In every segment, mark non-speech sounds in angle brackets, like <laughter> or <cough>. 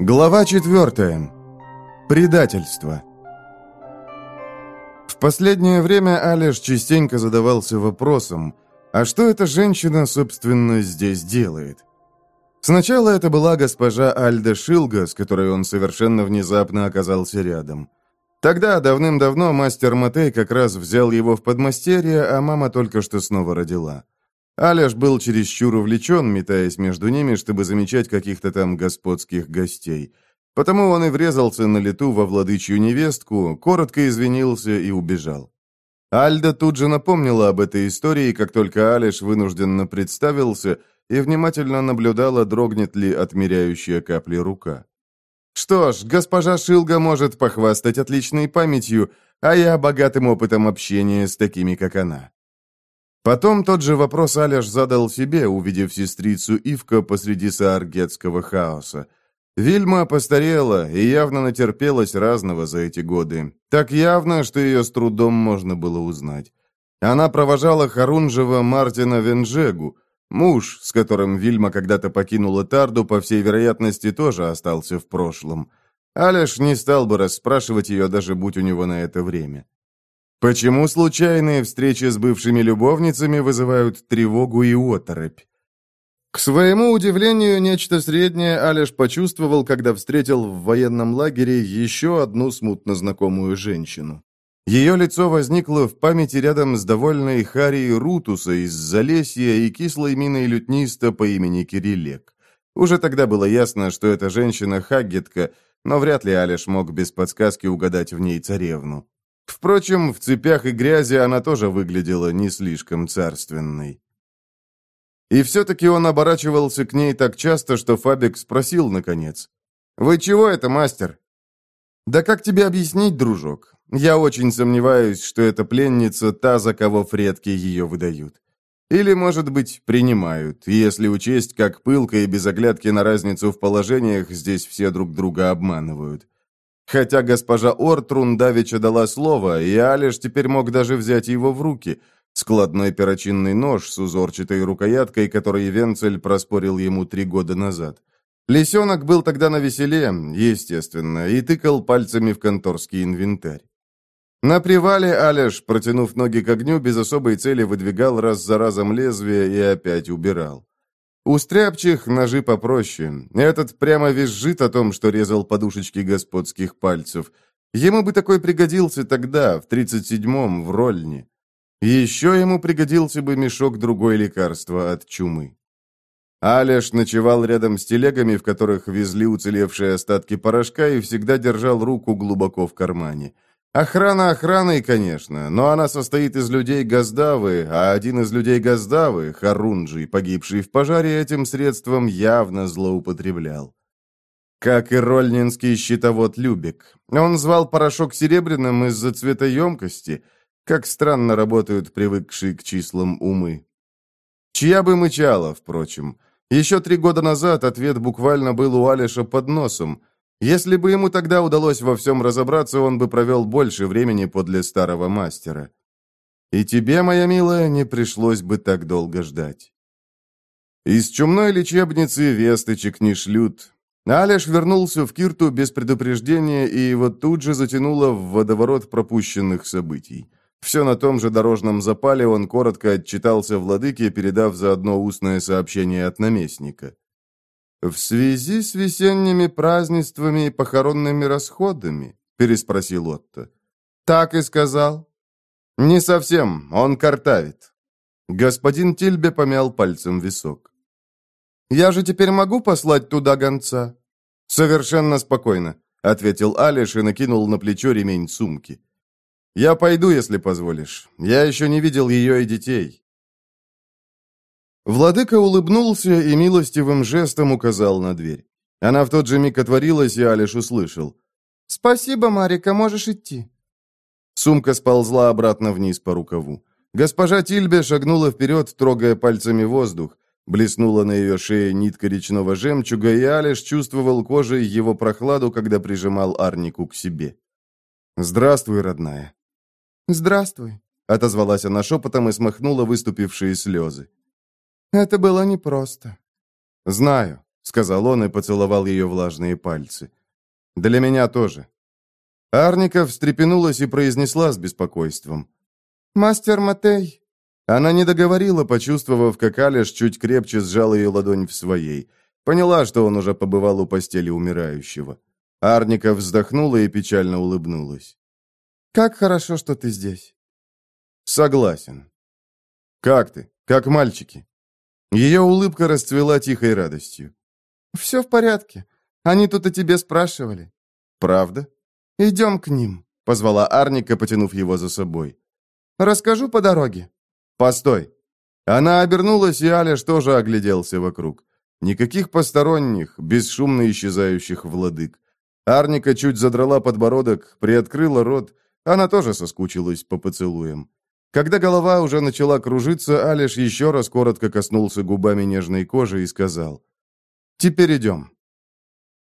Глава четвертая. Предательство. В последнее время Алеш частенько задавался вопросом, а что эта женщина, собственно, здесь делает? Сначала это была госпожа Альда Шилга, с которой он совершенно внезапно оказался рядом. Тогда, давным-давно, мастер Матей как раз взял его в подмастерье, а мама только что снова родила. Аляш был чересчур увлечен, метаясь между ними, чтобы замечать каких-то там господских гостей. Потому он и врезался на лету во владычью невестку, коротко извинился и убежал. Альда тут же напомнила об этой истории, как только Алиш вынужденно представился и внимательно наблюдала, дрогнет ли отмеряющая капли рука. «Что ж, госпожа Шилга может похвастать отличной памятью, а я богатым опытом общения с такими, как она». Потом тот же вопрос Аляш задал себе, увидев сестрицу Ивка посреди сааргетского хаоса. Вильма постарела и явно натерпелась разного за эти годы. Так явно, что ее с трудом можно было узнать. Она провожала Харунжева Мартина Венжегу. Муж, с которым Вильма когда-то покинула Тарду, по всей вероятности, тоже остался в прошлом. Аляш не стал бы расспрашивать ее, даже будь у него на это время. Почему случайные встречи с бывшими любовницами вызывают тревогу и оторопь? К своему удивлению, нечто среднее Алеш почувствовал, когда встретил в военном лагере еще одну смутно знакомую женщину. Ее лицо возникло в памяти рядом с довольной Харией Рутуса из Залесья и кислой миной лютниста по имени Кириллек. Уже тогда было ясно, что эта женщина Хаггетка, но вряд ли Алеш мог без подсказки угадать в ней царевну. Впрочем, в цепях и грязи она тоже выглядела не слишком царственной. И все-таки он оборачивался к ней так часто, что Фабик спросил, наконец. «Вы чего это, мастер?» «Да как тебе объяснить, дружок? Я очень сомневаюсь, что эта пленница та, за кого фредки ее выдают. Или, может быть, принимают, если учесть, как пылко и без оглядки на разницу в положениях здесь все друг друга обманывают. Хотя госпожа Ортрун давеча дала слово, и Алиш теперь мог даже взять его в руки. Складной перочинный нож с узорчатой рукояткой, который Венцель проспорил ему три года назад. Лисенок был тогда на веселе, естественно, и тыкал пальцами в конторский инвентарь. На привале Алеш, протянув ноги к огню, без особой цели выдвигал раз за разом лезвие и опять убирал. У стряпчих ножи попроще. Этот прямо визжит о том, что резал подушечки господских пальцев. Ему бы такой пригодился тогда, в 37-м, в Рольне. Еще ему пригодился бы мешок другой лекарства от чумы. Алеш ночевал рядом с телегами, в которых везли уцелевшие остатки порошка, и всегда держал руку глубоко в кармане. Охрана охраной, конечно, но она состоит из людей Газдавы, а один из людей Газдавы, Харунджи, погибший в пожаре, этим средством явно злоупотреблял. Как и рольнинский щитовод Любик. Он звал порошок серебряным из-за цветоемкости. Как странно работают привыкшие к числам умы. Чья бы мычала, впрочем. Еще три года назад ответ буквально был у Алиша под носом. Если бы ему тогда удалось во всем разобраться, он бы провел больше времени подле старого мастера. И тебе, моя милая, не пришлось бы так долго ждать. Из чумной лечебницы весточек не шлют. Алеш вернулся в Кирту без предупреждения, и его тут же затянуло в водоворот пропущенных событий. Все на том же дорожном запале он коротко отчитался владыке, передав заодно устное сообщение от наместника. «В связи с весенними празднествами и похоронными расходами?» – переспросил Отто. «Так и сказал». «Не совсем, он картавит». Господин Тильбе помял пальцем висок. «Я же теперь могу послать туда гонца?» «Совершенно спокойно», — ответил Алиш и накинул на плечо ремень сумки. «Я пойду, если позволишь. Я еще не видел ее и детей. Владыка улыбнулся и милостивым жестом указал на дверь. Она в тот же миг отворилась, и Алиш услышал. «Спасибо, Марика, можешь идти». Сумка сползла обратно вниз по рукаву. Госпожа Тильбе шагнула вперед, трогая пальцами воздух. Блеснула на ее шее нитка речного жемчуга, и Алиш чувствовал кожей его прохладу, когда прижимал Арнику к себе. «Здравствуй, родная». «Здравствуй», — отозвалась она шепотом и смахнула выступившие слезы. Это было непросто. Знаю, сказал он и поцеловал ее влажные пальцы. «Для меня тоже». Арника встрепенулась и произнесла с беспокойством. «Мастер Матей». Она не договорила, почувствовав, как Алиш чуть крепче сжал ее ладонь в своей. Поняла, что он уже побывал у постели умирающего. Арника вздохнула и печально улыбнулась. «Как хорошо, что ты здесь». «Согласен». «Как ты? Как мальчики?» Ее улыбка расцвела тихой радостью. «Все в порядке. Они тут о тебе спрашивали». «Правда?» «Идем к ним», — позвала Арника, потянув его за собой. «Расскажу по дороге». «Постой». Она обернулась, и Аляш тоже огляделся вокруг. Никаких посторонних, бесшумно исчезающих владык. Арника чуть задрала подбородок, приоткрыла рот. Она тоже соскучилась по поцелуям. Когда голова уже начала кружиться, Алиш еще раз коротко коснулся губами нежной кожи и сказал «Теперь идем».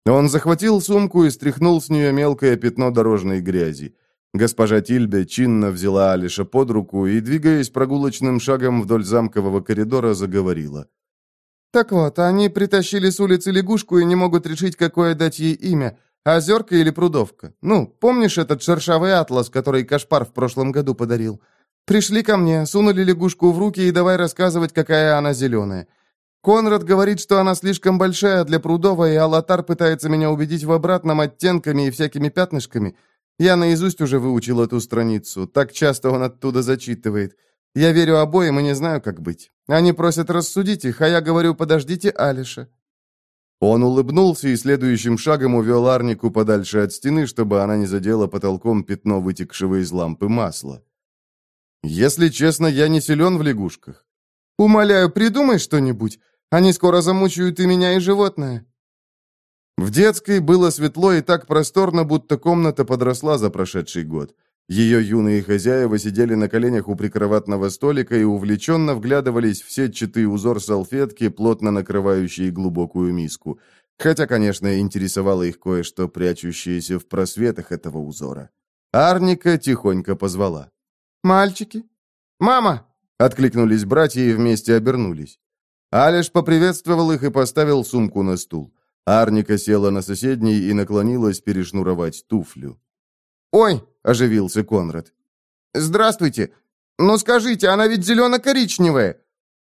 Он захватил сумку и стряхнул с нее мелкое пятно дорожной грязи. Госпожа Тильбе чинно взяла Алиша под руку и, двигаясь прогулочным шагом вдоль замкового коридора, заговорила. «Так вот, они притащили с улицы лягушку и не могут решить, какое дать ей имя, озерка или прудовка. Ну, помнишь этот шершавый атлас, который Кашпар в прошлом году подарил? Пришли ко мне, сунули лягушку в руки и давай рассказывать, какая она зеленая. Конрад говорит, что она слишком большая для Прудова, и Алатар пытается меня убедить в обратном оттенками и всякими пятнышками. Я наизусть уже выучил эту страницу, так часто он оттуда зачитывает. Я верю обоим и не знаю, как быть. Они просят рассудить их, а я говорю, подождите Алиша». Он улыбнулся и следующим шагом увел Арнику подальше от стены, чтобы она не задела потолком пятно вытекшего из лампы масла. Если честно, я не силен в лягушках. Умоляю, придумай что-нибудь. Они скоро замучают и меня, и животное. В детской было светло и так просторно, будто комната подросла за прошедший год. Ее юные хозяева сидели на коленях у прикроватного столика и увлеченно вглядывались в сетчатый узор салфетки, плотно накрывающие глубокую миску. Хотя, конечно, интересовало их кое-что, прячущееся в просветах этого узора. Арника тихонько позвала. «Мальчики?» «Мама!» — откликнулись братья и вместе обернулись. Алиш поприветствовал их и поставил сумку на стул. Арника села на соседней и наклонилась перешнуровать туфлю. «Ой!» — оживился Конрад. «Здравствуйте! Ну скажите, она ведь зелено-коричневая!»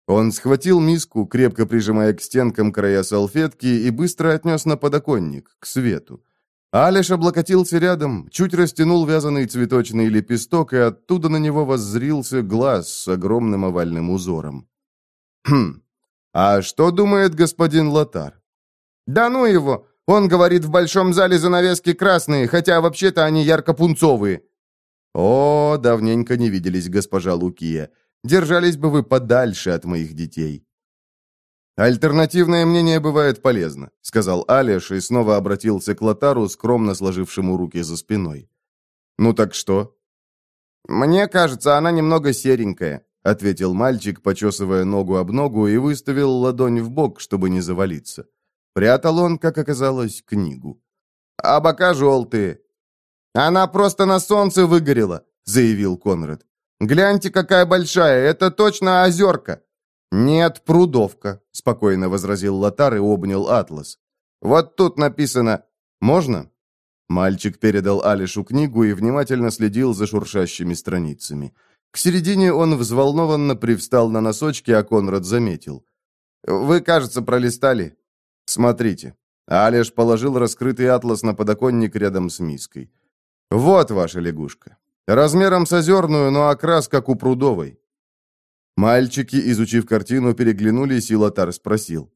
Он схватил миску, крепко прижимая к стенкам края салфетки, и быстро отнес на подоконник, к свету. Алиш облокотился рядом, чуть растянул вязаный цветочный лепесток, и оттуда на него воззрился глаз с огромным овальным узором. «Хм, а что думает господин Лотар?» «Да ну его! Он говорит, в большом зале занавески красные, хотя вообще-то они ярко-пунцовые». «О, давненько не виделись, госпожа Лукия. Держались бы вы подальше от моих детей». «Альтернативное мнение бывает полезно», — сказал Алиш и снова обратился к Лотару, скромно сложившему руки за спиной. «Ну так что?» «Мне кажется, она немного серенькая», — ответил мальчик, почесывая ногу об ногу и выставил ладонь в бок, чтобы не завалиться. Прятал он, как оказалось, книгу. «А бока желтые». «Она просто на солнце выгорела», — заявил Конрад. «Гляньте, какая большая, это точно озерка». «Нет, прудовка», — спокойно возразил Лотар и обнял атлас. «Вот тут написано «Можно?» Мальчик передал Алишу книгу и внимательно следил за шуршащими страницами. К середине он взволнованно привстал на носочки, а Конрад заметил. «Вы, кажется, пролистали?» «Смотрите». Алиш положил раскрытый атлас на подоконник рядом с миской. «Вот ваша лягушка. Размером с озерную, но окрас как у прудовой. Мальчики, изучив картину, переглянулись, и Лотар спросил.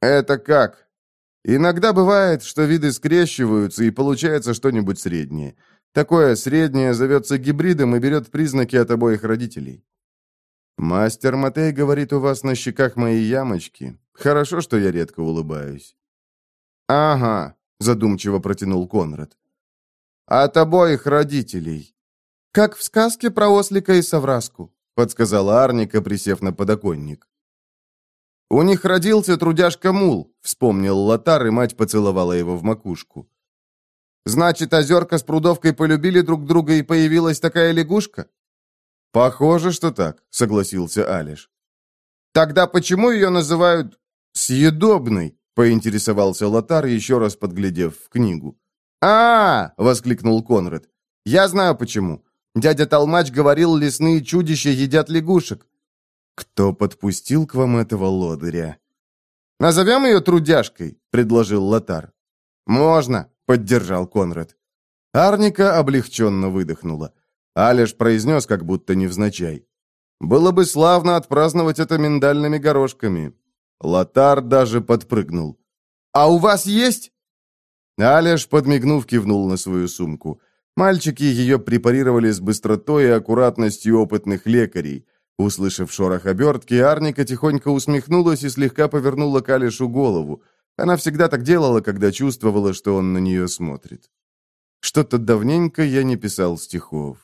«Это как?» «Иногда бывает, что виды скрещиваются, и получается что-нибудь среднее. Такое среднее зовется гибридом и берет признаки от обоих родителей». «Мастер Матей говорит, у вас на щеках мои ямочки. Хорошо, что я редко улыбаюсь». «Ага», — задумчиво протянул Конрад. «От обоих родителей. Как в сказке про ослика и совраску. — подсказала Арника, присев на подоконник. «У них родился трудяшка Мул», — вспомнил Лотар, и мать поцеловала его в макушку. «Значит, озерка с прудовкой полюбили друг друга, и появилась такая лягушка?» «Похоже, что так», — согласился Алиш. «Тогда почему ее называют съедобной?» — поинтересовался Лотар, еще раз подглядев в книгу. а, -а, -а воскликнул Конрад. «Я знаю почему. Дядя Толмач говорил, лесные чудища едят лягушек». «Кто подпустил к вам этого лодыря?» «Назовем ее трудяжкой», — предложил Лотар. «Можно», — поддержал Конрад. Арника облегченно выдохнула. Алеш произнес, как будто невзначай. «Было бы славно отпраздновать это миндальными горошками». Лотар даже подпрыгнул. «А у вас есть?» Алеш, подмигнув, кивнул на свою сумку. Мальчики ее препарировали с быстротой и аккуратностью опытных лекарей. Услышав шорох обертки, Арника тихонько усмехнулась и слегка повернула к Алишу голову. Она всегда так делала, когда чувствовала, что он на нее смотрит. Что-то давненько я не писал стихов.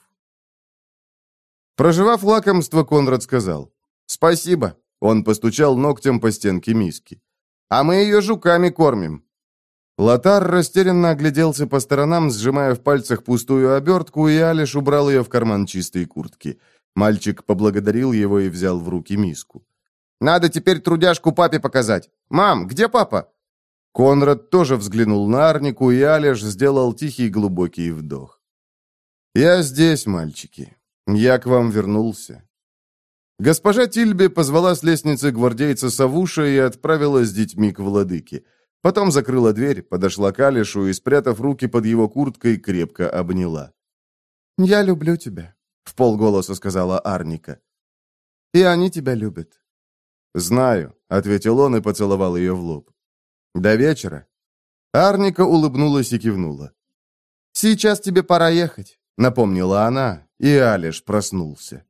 Проживав лакомство, Конрад сказал «Спасибо». Он постучал ногтем по стенке миски. «А мы ее жуками кормим». Лотар растерянно огляделся по сторонам, сжимая в пальцах пустую обертку, и Алиш убрал ее в карман чистой куртки. Мальчик поблагодарил его и взял в руки миску. «Надо теперь трудяшку папе показать. Мам, где папа?» Конрад тоже взглянул на Арнику, и Алиш сделал тихий глубокий вдох. «Я здесь, мальчики. Я к вам вернулся». Госпожа Тильби позвала с лестницы гвардейца Савуша и отправила с детьми к владыке. Потом закрыла дверь, подошла к Алишу и, спрятав руки под его курткой, крепко обняла. «Я люблю тебя», — в полголоса сказала Арника. «И они тебя любят». «Знаю», — ответил он и поцеловал ее в лоб. «До вечера». Арника улыбнулась и кивнула. «Сейчас тебе пора ехать», — напомнила она, и Алиш проснулся.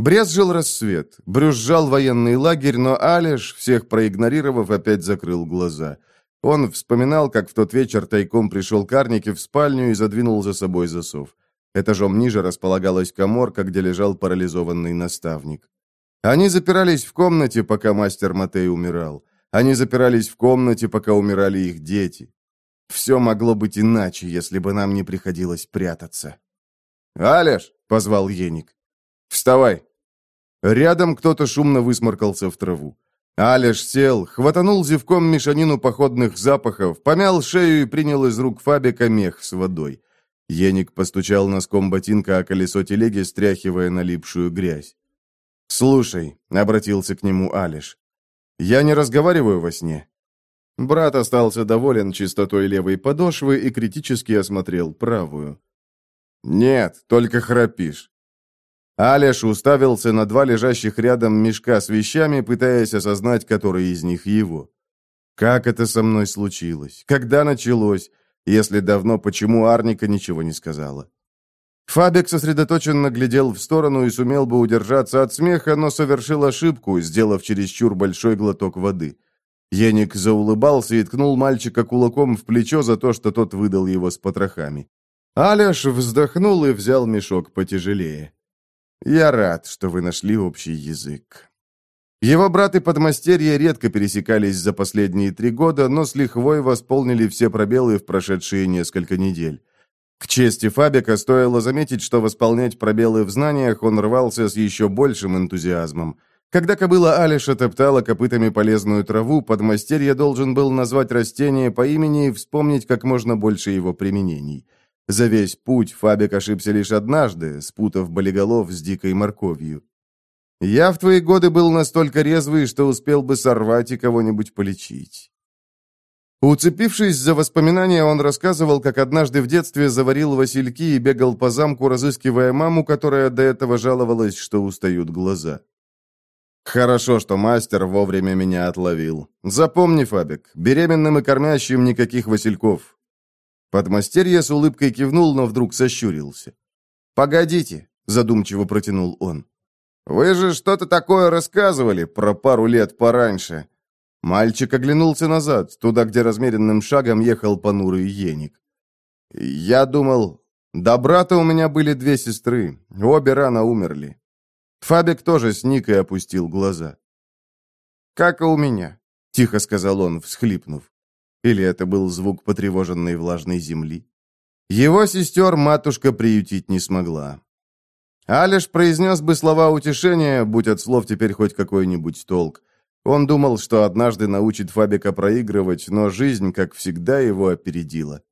Брезжил рассвет, брюзжал военный лагерь, но Алиш, всех проигнорировав, опять закрыл глаза. Он вспоминал, как в тот вечер тайком пришел к Арнике в спальню и задвинул за собой засов. Этажом ниже располагалась коморка, где лежал парализованный наставник. Они запирались в комнате, пока мастер Матей умирал. Они запирались в комнате, пока умирали их дети. Все могло быть иначе, если бы нам не приходилось прятаться. «Алеш!» — позвал Еник. «Вставай!» Рядом кто-то шумно высморкался в траву. Алеш сел, хватанул зевком мешанину походных запахов, помял шею и принял из рук Фабика мех с водой. Еник постучал носком ботинка о колесо телеги, стряхивая налипшую грязь. «Слушай», — обратился к нему Алиш, — «я не разговариваю во сне». Брат остался доволен чистотой левой подошвы и критически осмотрел правую. «Нет, только храпишь». Алеш уставился на два лежащих рядом мешка с вещами, пытаясь осознать, который из них его. «Как это со мной случилось? Когда началось? Если давно, почему Арника ничего не сказала?» Фабик сосредоточенно глядел в сторону и сумел бы удержаться от смеха, но совершил ошибку, сделав чересчур большой глоток воды. Еник заулыбался и ткнул мальчика кулаком в плечо за то, что тот выдал его с потрохами. Аляш вздохнул и взял мешок потяжелее. «Я рад, что вы нашли общий язык». Его брат и подмастерье редко пересекались за последние три года, но с лихвой восполнили все пробелы в прошедшие несколько недель. К чести Фабика стоило заметить, что восполнять пробелы в знаниях он рвался с еще большим энтузиазмом. Когда кобыла Алиша топтала копытами полезную траву, подмастерье должен был назвать растение по имени и вспомнить как можно больше его применений – за весь путь Фабик ошибся лишь однажды, спутав болиголов с дикой морковью. Я в твои годы был настолько резвый, что успел бы сорвать и кого-нибудь полечить. Уцепившись за воспоминания, он рассказывал, как однажды в детстве заварил васильки и бегал по замку, разыскивая маму, которая до этого жаловалась, что устают глаза. Хорошо, что мастер вовремя меня отловил. Запомни, Фабик, беременным и кормящим никаких васильков. Подмастерье с улыбкой кивнул, но вдруг сощурился. «Погодите», — задумчиво протянул он. «Вы же что-то такое рассказывали про пару лет пораньше». Мальчик оглянулся назад, туда, где размеренным шагом ехал понурый еник. «Я думал, до брата у меня были две сестры, обе рано умерли». Фабик тоже сник и опустил глаза. «Как и у меня», — тихо сказал он, всхлипнув. Или это был звук потревоженной влажной земли? Его сестер матушка приютить не смогла. Алиш произнес бы слова утешения, будь от слов теперь хоть какой-нибудь толк. Он думал, что однажды научит Фабика проигрывать, но жизнь, как всегда, его опередила.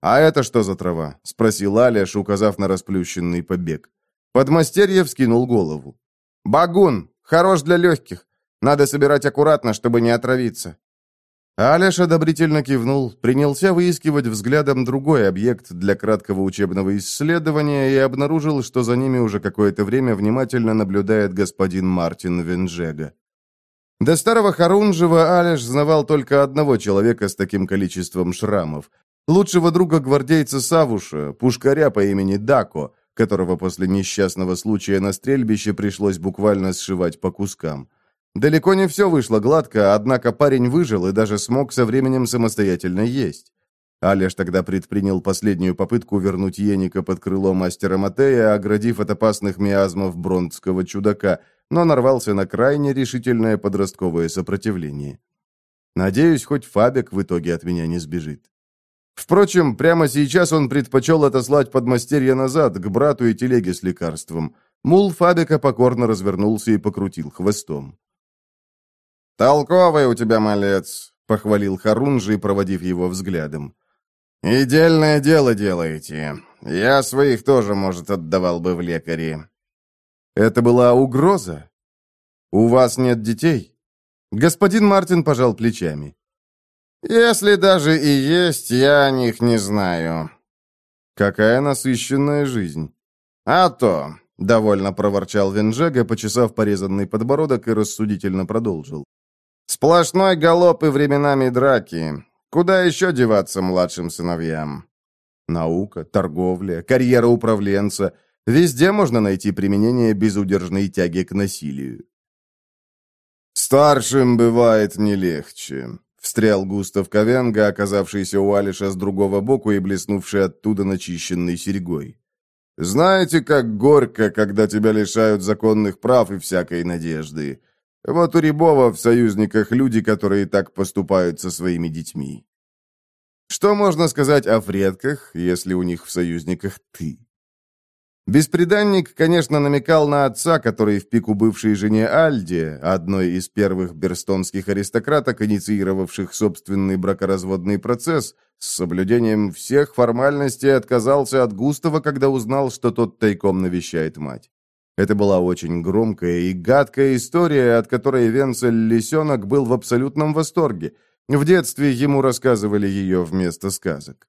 «А это что за трава?» — спросил Алеш, указав на расплющенный побег. Подмастерье вскинул голову. «Багун! Хорош для легких. Надо собирать аккуратно, чтобы не отравиться». Алеш одобрительно кивнул, принялся выискивать взглядом другой объект для краткого учебного исследования и обнаружил, что за ними уже какое-то время внимательно наблюдает господин Мартин Венжега. До старого Харунжева Алеш знавал только одного человека с таким количеством шрамов. Лучшего друга гвардейца Савуша, пушкаря по имени Дако, которого после несчастного случая на стрельбище пришлось буквально сшивать по кускам. Далеко не все вышло гладко, однако парень выжил и даже смог со временем самостоятельно есть. Алеш тогда предпринял последнюю попытку вернуть Еника под крыло мастера Матея, оградив от опасных миазмов бронтского чудака, но нарвался на крайне решительное подростковое сопротивление. Надеюсь, хоть Фабик в итоге от меня не сбежит. Впрочем, прямо сейчас он предпочел отослать подмастерье назад, к брату и телеге с лекарством. Мул Фабика покорно развернулся и покрутил хвостом. «Толковый у тебя малец», — похвалил Харунжи, проводив его взглядом. «Идеальное дело делаете. Я своих тоже, может, отдавал бы в лекари». «Это была угроза? У вас нет детей?» Господин Мартин пожал плечами. «Если даже и есть, я о них не знаю». «Какая насыщенная жизнь». «А то», — довольно проворчал Венжега, почесав порезанный подбородок и рассудительно продолжил. «Сплошной галоп и временами драки. Куда еще деваться младшим сыновьям? Наука, торговля, карьера управленца. Везде можно найти применение безудержной тяги к насилию. «Старшим бывает не легче», — встрял Густав Ковенга, оказавшийся у Алиша с другого боку и блеснувший оттуда начищенной серьгой. «Знаете, как горько, когда тебя лишают законных прав и всякой надежды. Вот у Рябова в союзниках люди, которые так поступают со своими детьми. Что можно сказать о предках, если у них в союзниках ты? Беспреданник, конечно, намекал на отца, который в пику бывшей жене Альде, одной из первых берстонских аристократок, инициировавших собственный бракоразводный процесс, с соблюдением всех формальностей отказался от Густава, когда узнал, что тот тайком навещает мать. Это была очень громкая и гадкая история, от которой Венцель Лисенок был в абсолютном восторге. В детстве ему рассказывали ее вместо сказок.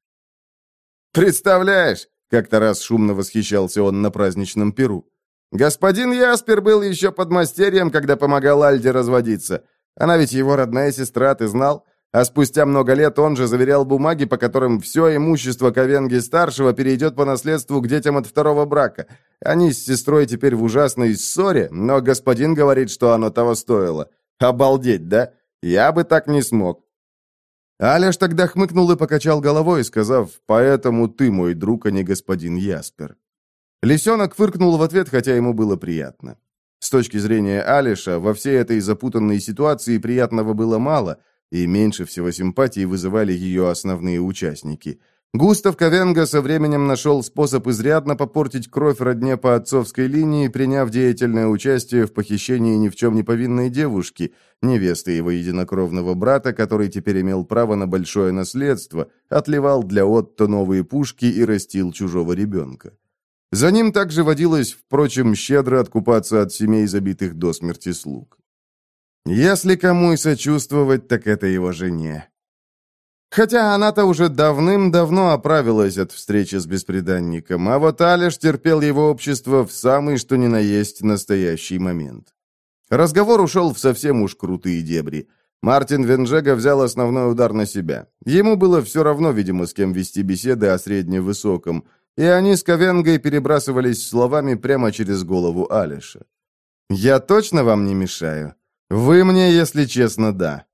«Представляешь!» — как-то раз шумно восхищался он на праздничном перу. «Господин Яспер был еще под мастерьем, когда помогал Альде разводиться. Она ведь его родная сестра, ты знал? А спустя много лет он же заверял бумаги, по которым все имущество Ковенги-старшего перейдет по наследству к детям от второго брака. Они с сестрой теперь в ужасной ссоре, но господин говорит, что оно того стоило. Обалдеть, да? Я бы так не смог. Аляш тогда хмыкнул и покачал головой, сказав, «Поэтому ты мой друг, а не господин Яспер». Лисенок фыркнул в ответ, хотя ему было приятно. С точки зрения Алиша, во всей этой запутанной ситуации приятного было мало – и меньше всего симпатии вызывали ее основные участники. Густав Ковенга со временем нашел способ изрядно попортить кровь родне по отцовской линии, приняв деятельное участие в похищении ни в чем не повинной девушки, невесты его единокровного брата, который теперь имел право на большое наследство, отливал для Отто новые пушки и растил чужого ребенка. За ним также водилось, впрочем, щедро откупаться от семей, забитых до смерти слуг. Если кому и сочувствовать, так это его жене. Хотя она-то уже давным-давно оправилась от встречи с беспреданником, а вот Алиш терпел его общество в самый что ни на есть настоящий момент. Разговор ушел в совсем уж крутые дебри. Мартин Венжега взял основной удар на себя. Ему было все равно, видимо, с кем вести беседы о средневысоком, и они с Ковенгой перебрасывались словами прямо через голову Алиша. «Я точно вам не мешаю?» «Вы мне, если честно, да».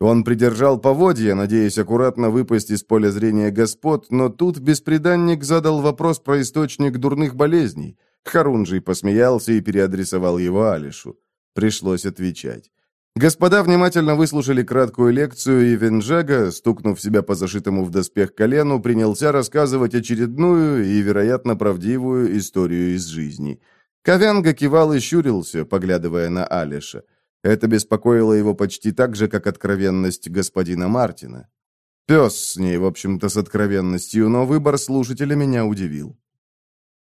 Он придержал поводья, надеясь аккуратно выпасть из поля зрения господ, но тут беспреданник задал вопрос про источник дурных болезней. Харунжий посмеялся и переадресовал его Алишу. Пришлось отвечать. Господа внимательно выслушали краткую лекцию, и Венжага, стукнув себя по зашитому в доспех колену, принялся рассказывать очередную и, вероятно, правдивую историю из жизни. Ковенга кивал и щурился, поглядывая на Алиша. Это беспокоило его почти так же, как откровенность господина Мартина. Пес с ней, в общем-то, с откровенностью, но выбор слушателя меня удивил.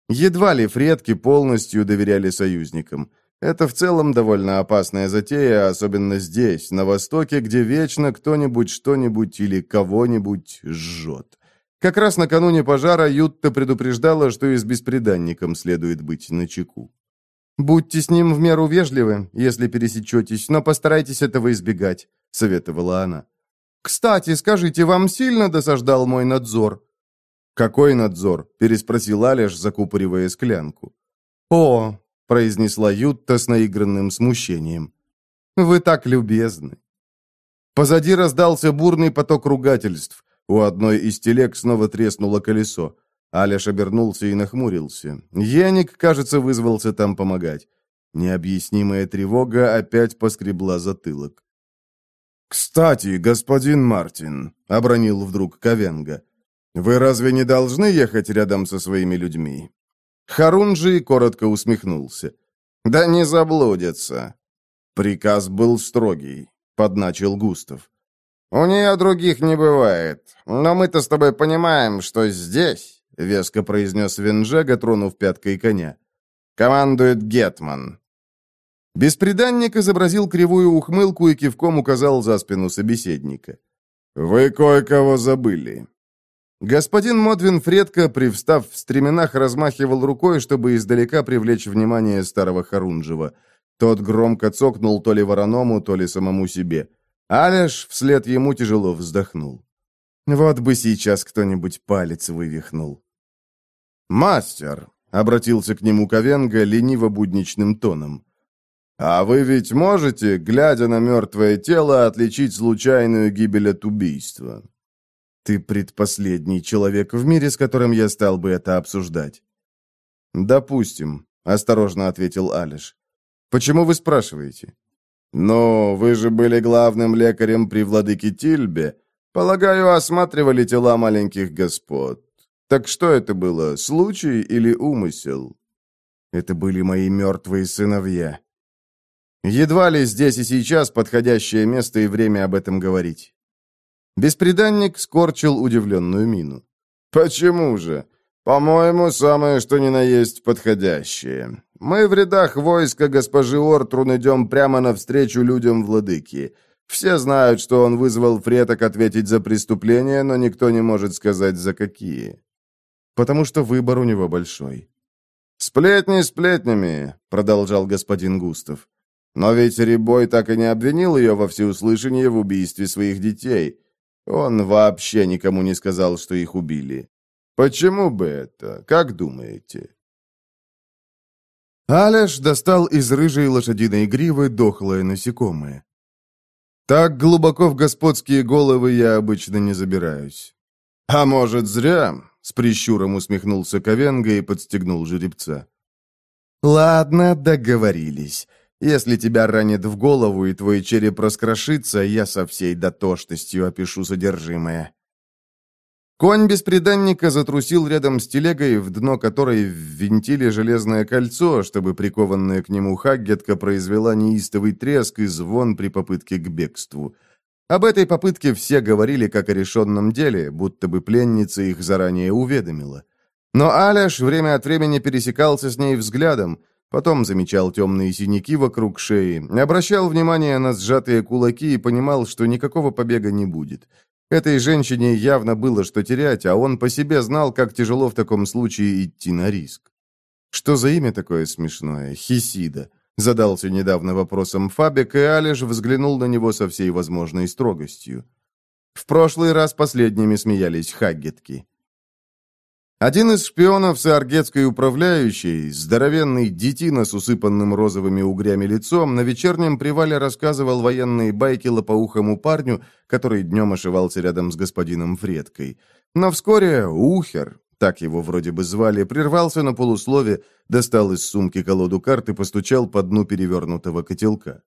Едва ли фредки полностью доверяли союзникам. Это в целом довольно опасная затея, особенно здесь, на Востоке, где вечно кто-нибудь что-нибудь или кого-нибудь жжет. Как раз накануне пожара Ютта предупреждала, что и с беспреданником следует быть начеку. «Будьте с ним в меру вежливы, если пересечетесь, но постарайтесь этого избегать», — советовала она. «Кстати, скажите, вам сильно досаждал мой надзор?» «Какой надзор?» — переспросил Алеш, закупоривая склянку. «О, произнесла Ютта с наигранным смущением. «Вы так любезны». Позади раздался бурный поток ругательств. У одной из телег снова треснуло колесо. Алеш обернулся и нахмурился. Яник, кажется, вызвался там помогать. Необъяснимая тревога опять поскребла затылок. «Кстати, господин Мартин», — обронил вдруг Ковенга, — «вы разве не должны ехать рядом со своими людьми? Харунжи коротко усмехнулся. «Да не заблудится». Приказ был строгий, подначил Густав. «У нее других не бывает. Но мы-то с тобой понимаем, что здесь», — веско произнес Венжега, тронув пяткой коня. «Командует Гетман». Беспреданник изобразил кривую ухмылку и кивком указал за спину собеседника. «Вы кое-кого забыли. Господин Модвин Фредко, привстав в стременах, размахивал рукой, чтобы издалека привлечь внимание старого Харунжева. Тот громко цокнул то ли вороному, то ли самому себе. Аляш вслед ему тяжело вздохнул. Вот бы сейчас кто-нибудь палец вывихнул. «Мастер!» — обратился к нему Ковенга лениво-будничным тоном. «А вы ведь можете, глядя на мертвое тело, отличить случайную гибель от убийства?» Ты предпоследний человек в мире, с которым я стал бы это обсуждать. Допустим, осторожно ответил Алиш. Почему вы спрашиваете? Но вы же были главным лекарем при владыке Тильбе. Полагаю, осматривали тела маленьких господ. Так что это было, случай или умысел? Это были мои мертвые сыновья. Едва ли здесь и сейчас подходящее место и время об этом говорить. Беспреданник скорчил удивленную мину. «Почему же? По-моему, самое что ни на есть подходящее. Мы в рядах войска госпожи Ортрун идем прямо навстречу людям владыки. Все знают, что он вызвал фреток ответить за преступление, но никто не может сказать, за какие. Потому что выбор у него большой». «Сплетни сплетнями», — продолжал господин Густав. «Но ведь Рябой так и не обвинил ее во всеуслышание в убийстве своих детей». Он вообще никому не сказал, что их убили. Почему бы это? Как думаете?» Аляш достал из рыжей лошадиной гривы дохлое насекомое. «Так глубоко в господские головы я обычно не забираюсь». «А может, зря?» — с прищуром усмехнулся Ковенга и подстегнул жеребца. «Ладно, договорились. Если тебя ранит в голову и твой череп раскрошится, я со всей дотошностью опишу содержимое». Конь беспреданника затрусил рядом с телегой, в дно которой ввинтили железное кольцо, чтобы прикованная к нему хаггетка произвела неистовый треск и звон при попытке к бегству. Об этой попытке все говорили как о решенном деле, будто бы пленница их заранее уведомила. Но Аляш время от времени пересекался с ней взглядом, Потом замечал темные синяки вокруг шеи, обращал внимание на сжатые кулаки и понимал, что никакого побега не будет. Этой женщине явно было что терять, а он по себе знал, как тяжело в таком случае идти на риск. «Что за имя такое смешное? Хисида?» Задался недавно вопросом Фабик, и Алиш взглянул на него со всей возможной строгостью. В прошлый раз последними смеялись хаггетки. Один из шпионов сааргетской управляющей, здоровенный детина с усыпанным розовыми угрями лицом, на вечернем привале рассказывал военные байки лопоухому парню, который днем ошивался рядом с господином Фредкой. Но вскоре Ухер, так его вроде бы звали, прервался на полуслове, достал из сумки колоду карт и постучал по дну перевернутого котелка.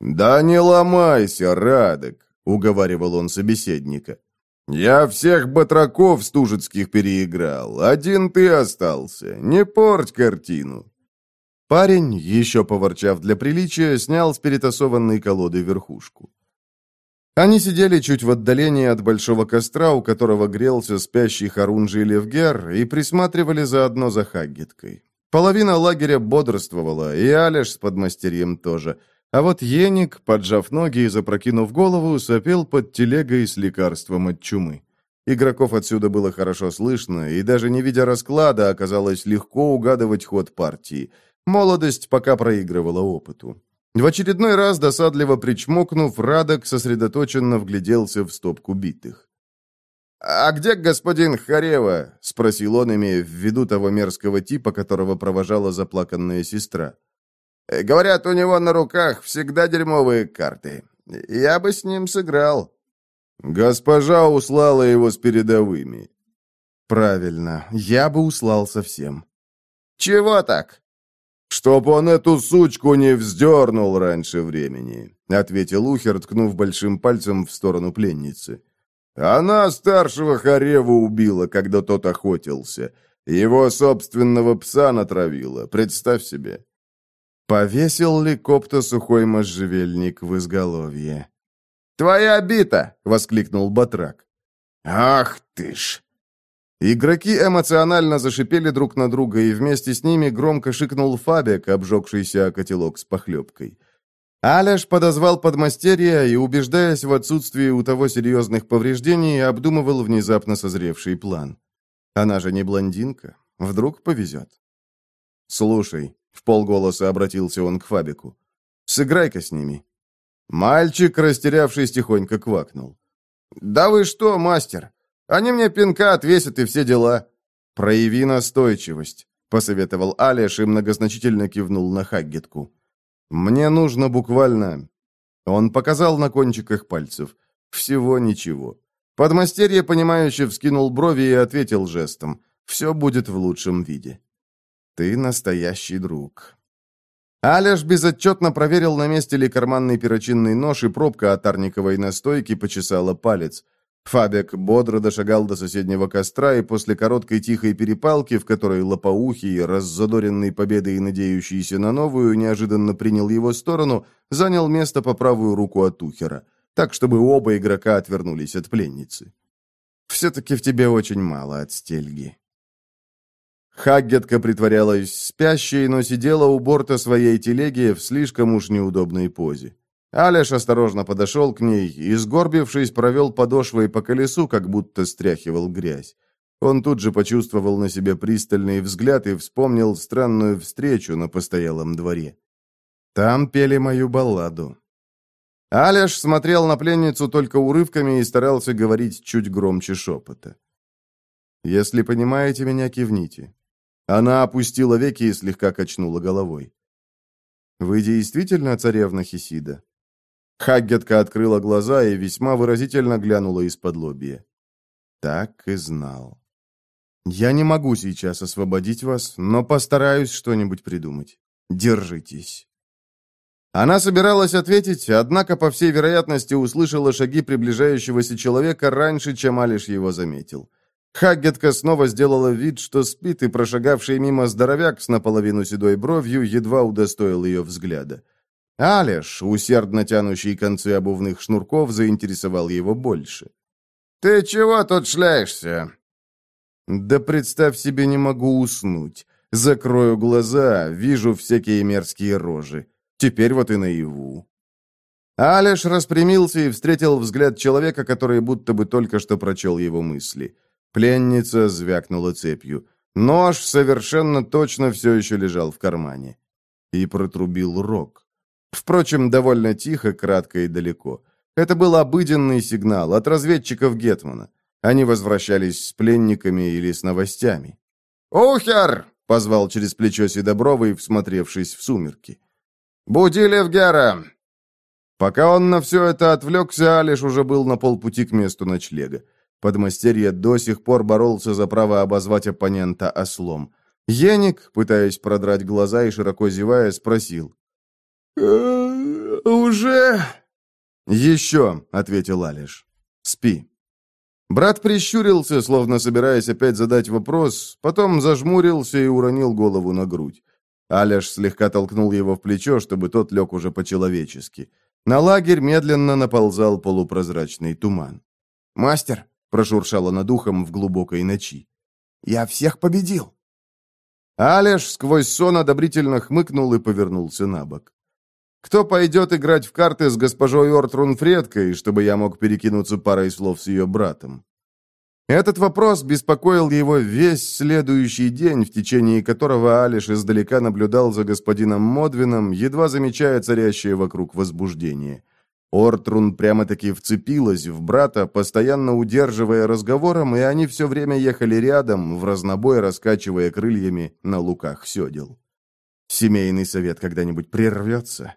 «Да не ломайся, Радек!» — уговаривал он собеседника. «Я всех батраков Стужицких переиграл. Один ты остался. Не порть картину». Парень, еще поворчав для приличия, снял с перетасованной колоды верхушку. Они сидели чуть в отдалении от большого костра, у которого грелся спящий Харунжи Левгер, и присматривали заодно за Хаггеткой. Половина лагеря бодрствовала, и Алеш с подмастерьем тоже. А вот Еник, поджав ноги и запрокинув голову, сопел под телегой с лекарством от чумы. Игроков отсюда было хорошо слышно, и даже не видя расклада, оказалось легко угадывать ход партии. Молодость пока проигрывала опыту. В очередной раз, досадливо причмокнув, Радок сосредоточенно вгляделся в стопку битых. «А где господин Харева?» — спросил он, имея в виду того мерзкого типа, которого провожала заплаканная сестра. «Э, «Говорят, у него на руках всегда дерьмовые карты. Я бы с ним сыграл». Госпожа услала его с передовыми. «Правильно, я бы услал совсем». «Чего так?» «Чтоб он эту сучку не вздернул раньше времени», — ответил Ухер, ткнув большим пальцем в сторону пленницы. «Она старшего Харева убила, когда тот охотился. Его собственного пса натравила, представь себе». Повесил ли Копта сухой можжевельник в изголовье? «Твоя бита!» — воскликнул Батрак. «Ах ты ж!» Игроки эмоционально зашипели друг на друга, и вместе с ними громко шикнул Фабик, обжегшийся котелок с похлебкой. Аляш подозвал подмастерья и, убеждаясь в отсутствии у того серьезных повреждений, обдумывал внезапно созревший план. Она же не блондинка. Вдруг повезет. «Слушай», — в полголоса обратился он к Фабику, — «сыграй-ка с ними». Мальчик, растерявшись, тихонько квакнул. «Да вы что, мастер? Они мне пинка отвесят и все дела. Прояви настойчивость, посоветовал Алеш и многозначительно кивнул на Хаггетку. Мне нужно буквально... Он показал на кончиках пальцев. Всего ничего. Подмастерье, понимающе вскинул брови и ответил жестом. «Все будет в лучшем виде». «Ты настоящий друг». Алеш безотчетно проверил, на месте ли карманный перочинный нож, и пробка от арниковой настойки почесала палец. Фабек бодро дошагал до соседнего костра и после короткой тихой перепалки, в которой лопоухий, раззадоренный победой и надеющийся на новую, неожиданно принял его сторону, занял место по правую руку от Ухера, так, чтобы оба игрока отвернулись от пленницы. «Все-таки в тебе очень мало от стельги». Хаггетка притворялась спящей, но сидела у борта своей телеги в слишком уж неудобной позе. Алеш осторожно подошел к ней и, сгорбившись, провел подошвой по колесу, как будто стряхивал грязь. Он тут же почувствовал на себе пристальный взгляд и вспомнил странную встречу на постоялом дворе. Там пели мою балладу. Алеш смотрел на пленницу только урывками и старался говорить чуть громче шепота. «Если понимаете меня, кивните». Она опустила веки и слегка качнула головой. «Вы действительно царевна Хисида?» Хаггетка открыла глаза и весьма выразительно глянула из-под лобья. Так и знал. «Я не могу сейчас освободить вас, но постараюсь что-нибудь придумать. Держитесь». Она собиралась ответить, однако, по всей вероятности, услышала шаги приближающегося человека раньше, чем Алиш его заметил. Хаггетка снова сделала вид, что спит, и прошагавший мимо здоровяк с наполовину седой бровью едва удостоил ее взгляда. Алеш, усердно тянущий концы обувных шнурков, заинтересовал его больше. «Ты чего тут шляешься?» «Да представь себе, не могу уснуть. Закрою глаза, вижу всякие мерзкие рожи. Теперь вот и наяву». Алеш распрямился и встретил взгляд человека, который будто бы только что прочел его мысли. Пленница звякнула цепью. Нож совершенно точно все еще лежал в кармане. И протрубил рог. Впрочем, довольно тихо, кратко и далеко. Это был обыденный сигнал от разведчиков Гетмана. Они возвращались с пленниками или с новостями. «Ухер!» — позвал через плечо Седобровый, всмотревшись в сумерки. «Буди Левгера!» Пока он на все это отвлекся, Алиш уже был на полпути к месту ночлега. Подмастерье до сих пор боролся за право обозвать оппонента ослом. Еник, пытаясь продрать глаза и широко зевая, спросил. «Уже?» «Еще», — ответил Алиш. «Спи». Брат прищурился, словно собираясь опять задать вопрос, потом зажмурился и уронил голову на грудь. Аляш слегка толкнул его в плечо, чтобы тот лег уже по-человечески. На лагерь медленно наползал полупрозрачный туман. «Мастер!» — прошуршало над ухом в глубокой ночи. «Я всех победил!» Аляш сквозь сон одобрительно хмыкнул и повернулся на бок. «Кто пойдет играть в карты с госпожой Ортрун Фредкой, чтобы я мог перекинуться парой слов с ее братом?» Этот вопрос беспокоил его весь следующий день, в течение которого Алиш издалека наблюдал за господином Модвином, едва замечая царящее вокруг возбуждение. Ортрун прямо-таки вцепилась в брата, постоянно удерживая разговором, и они все время ехали рядом, в разнобой раскачивая крыльями на луках седел. Семейный совет когда-нибудь прервется?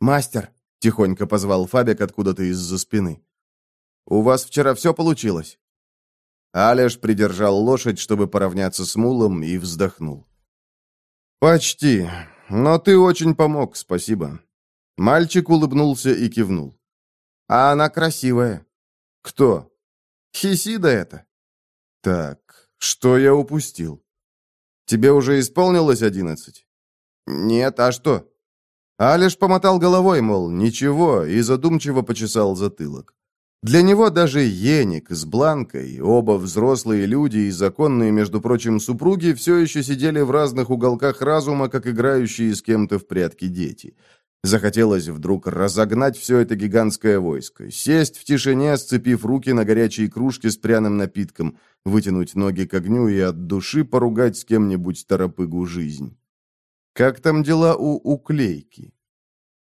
«Мастер!» — тихонько позвал Фабик откуда-то из-за спины. «У вас вчера все получилось?» Алеш придержал лошадь, чтобы поравняться с мулом, и вздохнул. «Почти. Но ты очень помог, спасибо. Мальчик улыбнулся и кивнул. «А она красивая». «Кто?» «Хисида это». «Так, что я упустил?» «Тебе уже исполнилось одиннадцать?» «Нет, а что?» Алиш помотал головой, мол, ничего, и задумчиво почесал затылок. Для него даже Еник с Бланкой, оба взрослые люди и законные, между прочим, супруги, все еще сидели в разных уголках разума, как играющие с кем-то в прятки дети. Захотелось вдруг разогнать все это гигантское войско, сесть в тишине, сцепив руки на горячие кружки с пряным напитком, вытянуть ноги к огню и от души поругать с кем-нибудь торопыгу жизнь. Как там дела у уклейки?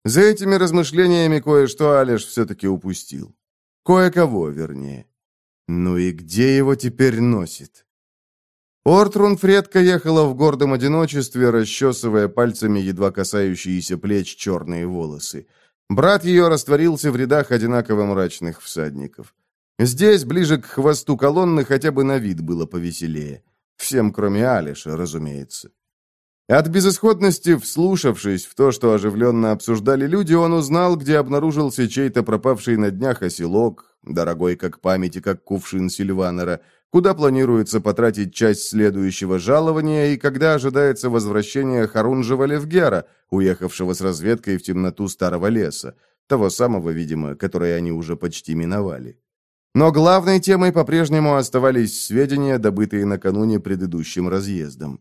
За этими размышлениями кое-что Алиш все-таки упустил. Кое-кого, вернее. Ну и где его теперь носит? Ортрун Фредка ехала в гордом одиночестве, расчесывая пальцами едва касающиеся плеч черные волосы. Брат ее растворился в рядах одинаково мрачных всадников. Здесь, ближе к хвосту колонны, хотя бы на вид было повеселее. Всем, кроме Алиша, разумеется. От безысходности, вслушавшись в то, что оживленно обсуждали люди, он узнал, где обнаружился чей-то пропавший на днях оселок, дорогой как память и как кувшин Сильванера – куда планируется потратить часть следующего жалования и когда ожидается возвращение Харунжева Левгера, уехавшего с разведкой в темноту старого леса, того самого, видимо, которое они уже почти миновали. Но главной темой по-прежнему оставались сведения, добытые накануне предыдущим разъездом.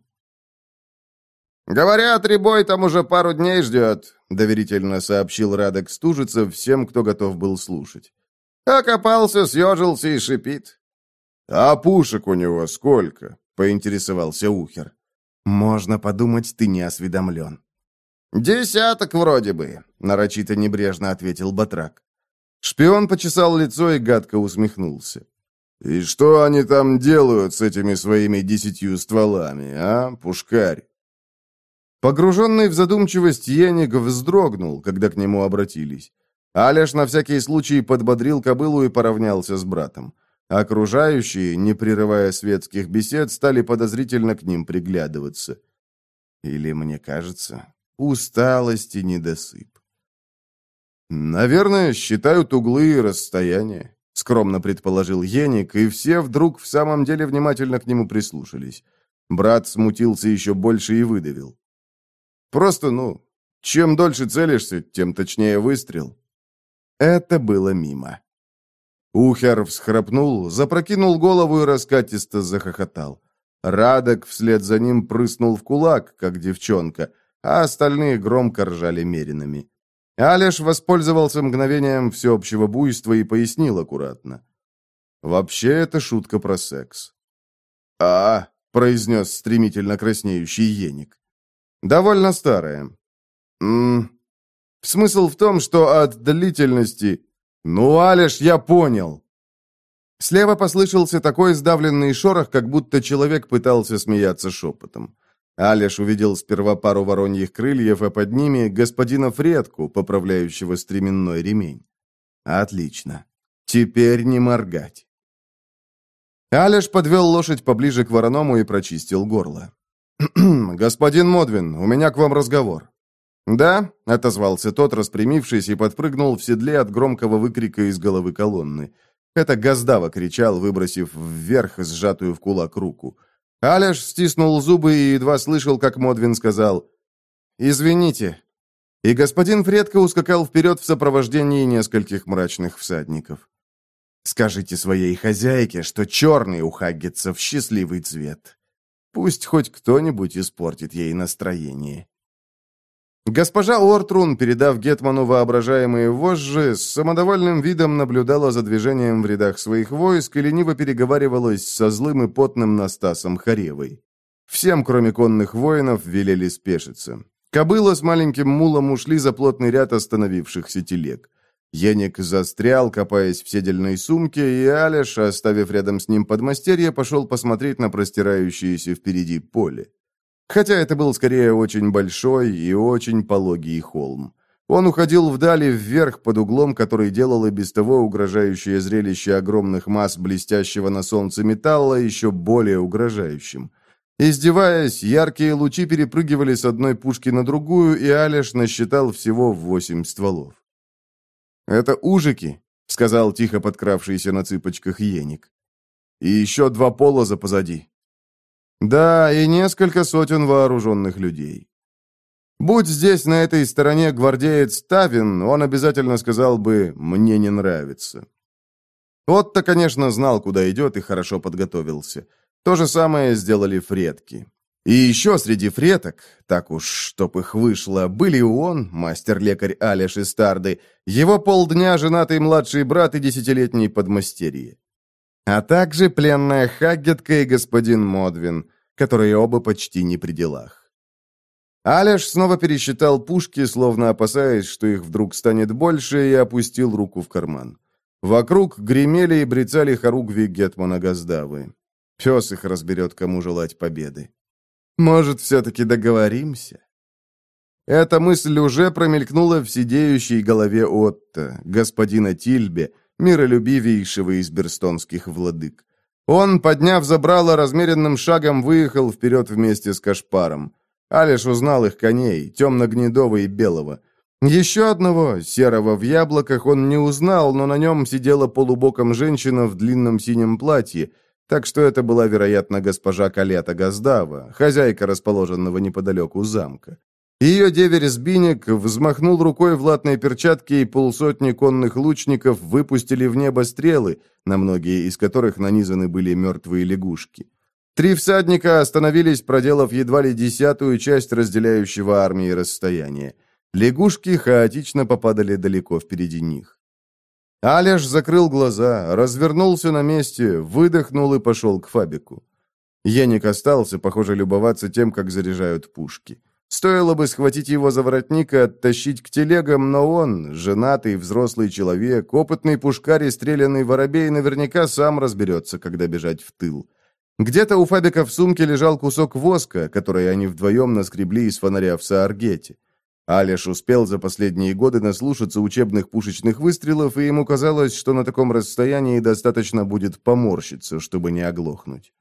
«Говорят, Рябой там уже пару дней ждет», — доверительно сообщил Радок Стужицев всем, кто готов был слушать. «Окопался, съежился и шипит. «А пушек у него сколько?» — поинтересовался Ухер. «Можно подумать, ты не осведомлен». «Десяток вроде бы», — нарочито небрежно ответил Батрак. Шпион почесал лицо и гадко усмехнулся. «И что они там делают с этими своими десятью стволами, а, пушкарь?» Погруженный в задумчивость, Еник вздрогнул, когда к нему обратились. Аляш на всякий случай подбодрил кобылу и поравнялся с братом. Окружающие, не прерывая светских бесед, стали подозрительно к ним приглядываться. Или, мне кажется, усталость и недосып. «Наверное, считают углы и расстояние», — скромно предположил Еник, и все вдруг в самом деле внимательно к нему прислушались. Брат смутился еще больше и выдавил. «Просто, ну, чем дольше целишься, тем точнее выстрел». Это было мимо. Ухер всхрапнул, запрокинул голову и раскатисто захохотал. Радок вслед за ним прыснул в кулак, как девчонка, а остальные громко ржали меринами. Алеш воспользовался мгновением всеобщего буйства и пояснил аккуратно. «Вообще, это шутка про секс». «А», — произнес стремительно краснеющий еник. «Довольно старая». «М -м, смысл в том, что от длительности «Ну, Алиш, я понял!» Слева послышался такой сдавленный шорох, как будто человек пытался смеяться шепотом. Алиш увидел сперва пару вороньих крыльев, а под ними господина Фредку, поправляющего стременной ремень. «Отлично. Теперь не моргать». Алиш подвел лошадь поближе к вороному и прочистил горло. <clears throat> «Господин Модвин, у меня к вам разговор». «Да», — отозвался тот, распрямившись, и подпрыгнул в седле от громкого выкрика из головы колонны. Это Газдава кричал, выбросив вверх сжатую в кулак руку. Аляш стиснул зубы и едва слышал, как Модвин сказал «Извините». И господин Фредко ускакал вперед в сопровождении нескольких мрачных всадников. «Скажите своей хозяйке, что черный у Хаггетсов счастливый цвет. Пусть хоть кто-нибудь испортит ей настроение». Госпожа Ортрун, передав Гетману воображаемые вожжи, с самодовольным видом наблюдала за движением в рядах своих войск и лениво переговаривалась со злым и потным Настасом Харевой. Всем, кроме конных воинов, велели спешиться. Кобыла с маленьким мулом ушли за плотный ряд остановившихся телег. Еник застрял, копаясь в седельной сумке, и Алеш, оставив рядом с ним подмастерье, пошел посмотреть на простирающееся впереди поле. Хотя это был скорее очень большой и очень пологий холм. Он уходил вдали вверх под углом, который делал и без того угрожающее зрелище огромных масс блестящего на солнце металла еще более угрожающим. Издеваясь, яркие лучи перепрыгивали с одной пушки на другую, и Алеш насчитал всего восемь стволов. «Это ужики», — сказал тихо подкравшийся на цыпочках Еник. «И еще два полоза позади. Да, и несколько сотен вооруженных людей. Будь здесь, на этой стороне, гвардеец Тавин, он обязательно сказал бы «мне не нравится». Отто, конечно, знал, куда идет и хорошо подготовился. То же самое сделали фретки. И еще среди фреток, так уж, чтоб их вышло, были он, мастер-лекарь Алеш Истарды, его полдня женатый младший брат и десятилетний подмастерье а также пленная Хаггетка и господин Модвин, которые оба почти не при делах. Алеш снова пересчитал пушки, словно опасаясь, что их вдруг станет больше, и опустил руку в карман. Вокруг гремели и брецали хоругви Гетмана Газдавы. Пес их разберет, кому желать победы. Может, все-таки договоримся? Эта мысль уже промелькнула в сидеющей голове Отто, господина Тильбе, миролюбивейшего из берстонских владык. Он, подняв забрало, размеренным шагом выехал вперед вместе с Кашпаром. Алиш узнал их коней, темно-гнедого и белого. Еще одного, серого в яблоках, он не узнал, но на нем сидела полубоком женщина в длинном синем платье, так что это была, вероятно, госпожа Калета Газдава, хозяйка расположенного неподалеку замка. Ее деверь Сбинек взмахнул рукой в латной перчатке, и полсотни конных лучников выпустили в небо стрелы, на многие из которых нанизаны были мертвые лягушки. Три всадника остановились, проделав едва ли десятую часть разделяющего армии расстояния. Лягушки хаотично попадали далеко впереди них. Аляш закрыл глаза, развернулся на месте, выдохнул и пошел к Фабику. Еник остался, похоже, любоваться тем, как заряжают пушки. Стоило бы схватить его за воротник и оттащить к телегам, но он, женатый, взрослый человек, опытный пушкарь и стрелянный воробей, наверняка сам разберется, когда бежать в тыл. Где-то у Фабика в сумке лежал кусок воска, который они вдвоем наскребли из фонаря в Сааргете. Алиш успел за последние годы наслушаться учебных пушечных выстрелов, и ему казалось, что на таком расстоянии достаточно будет поморщиться, чтобы не оглохнуть.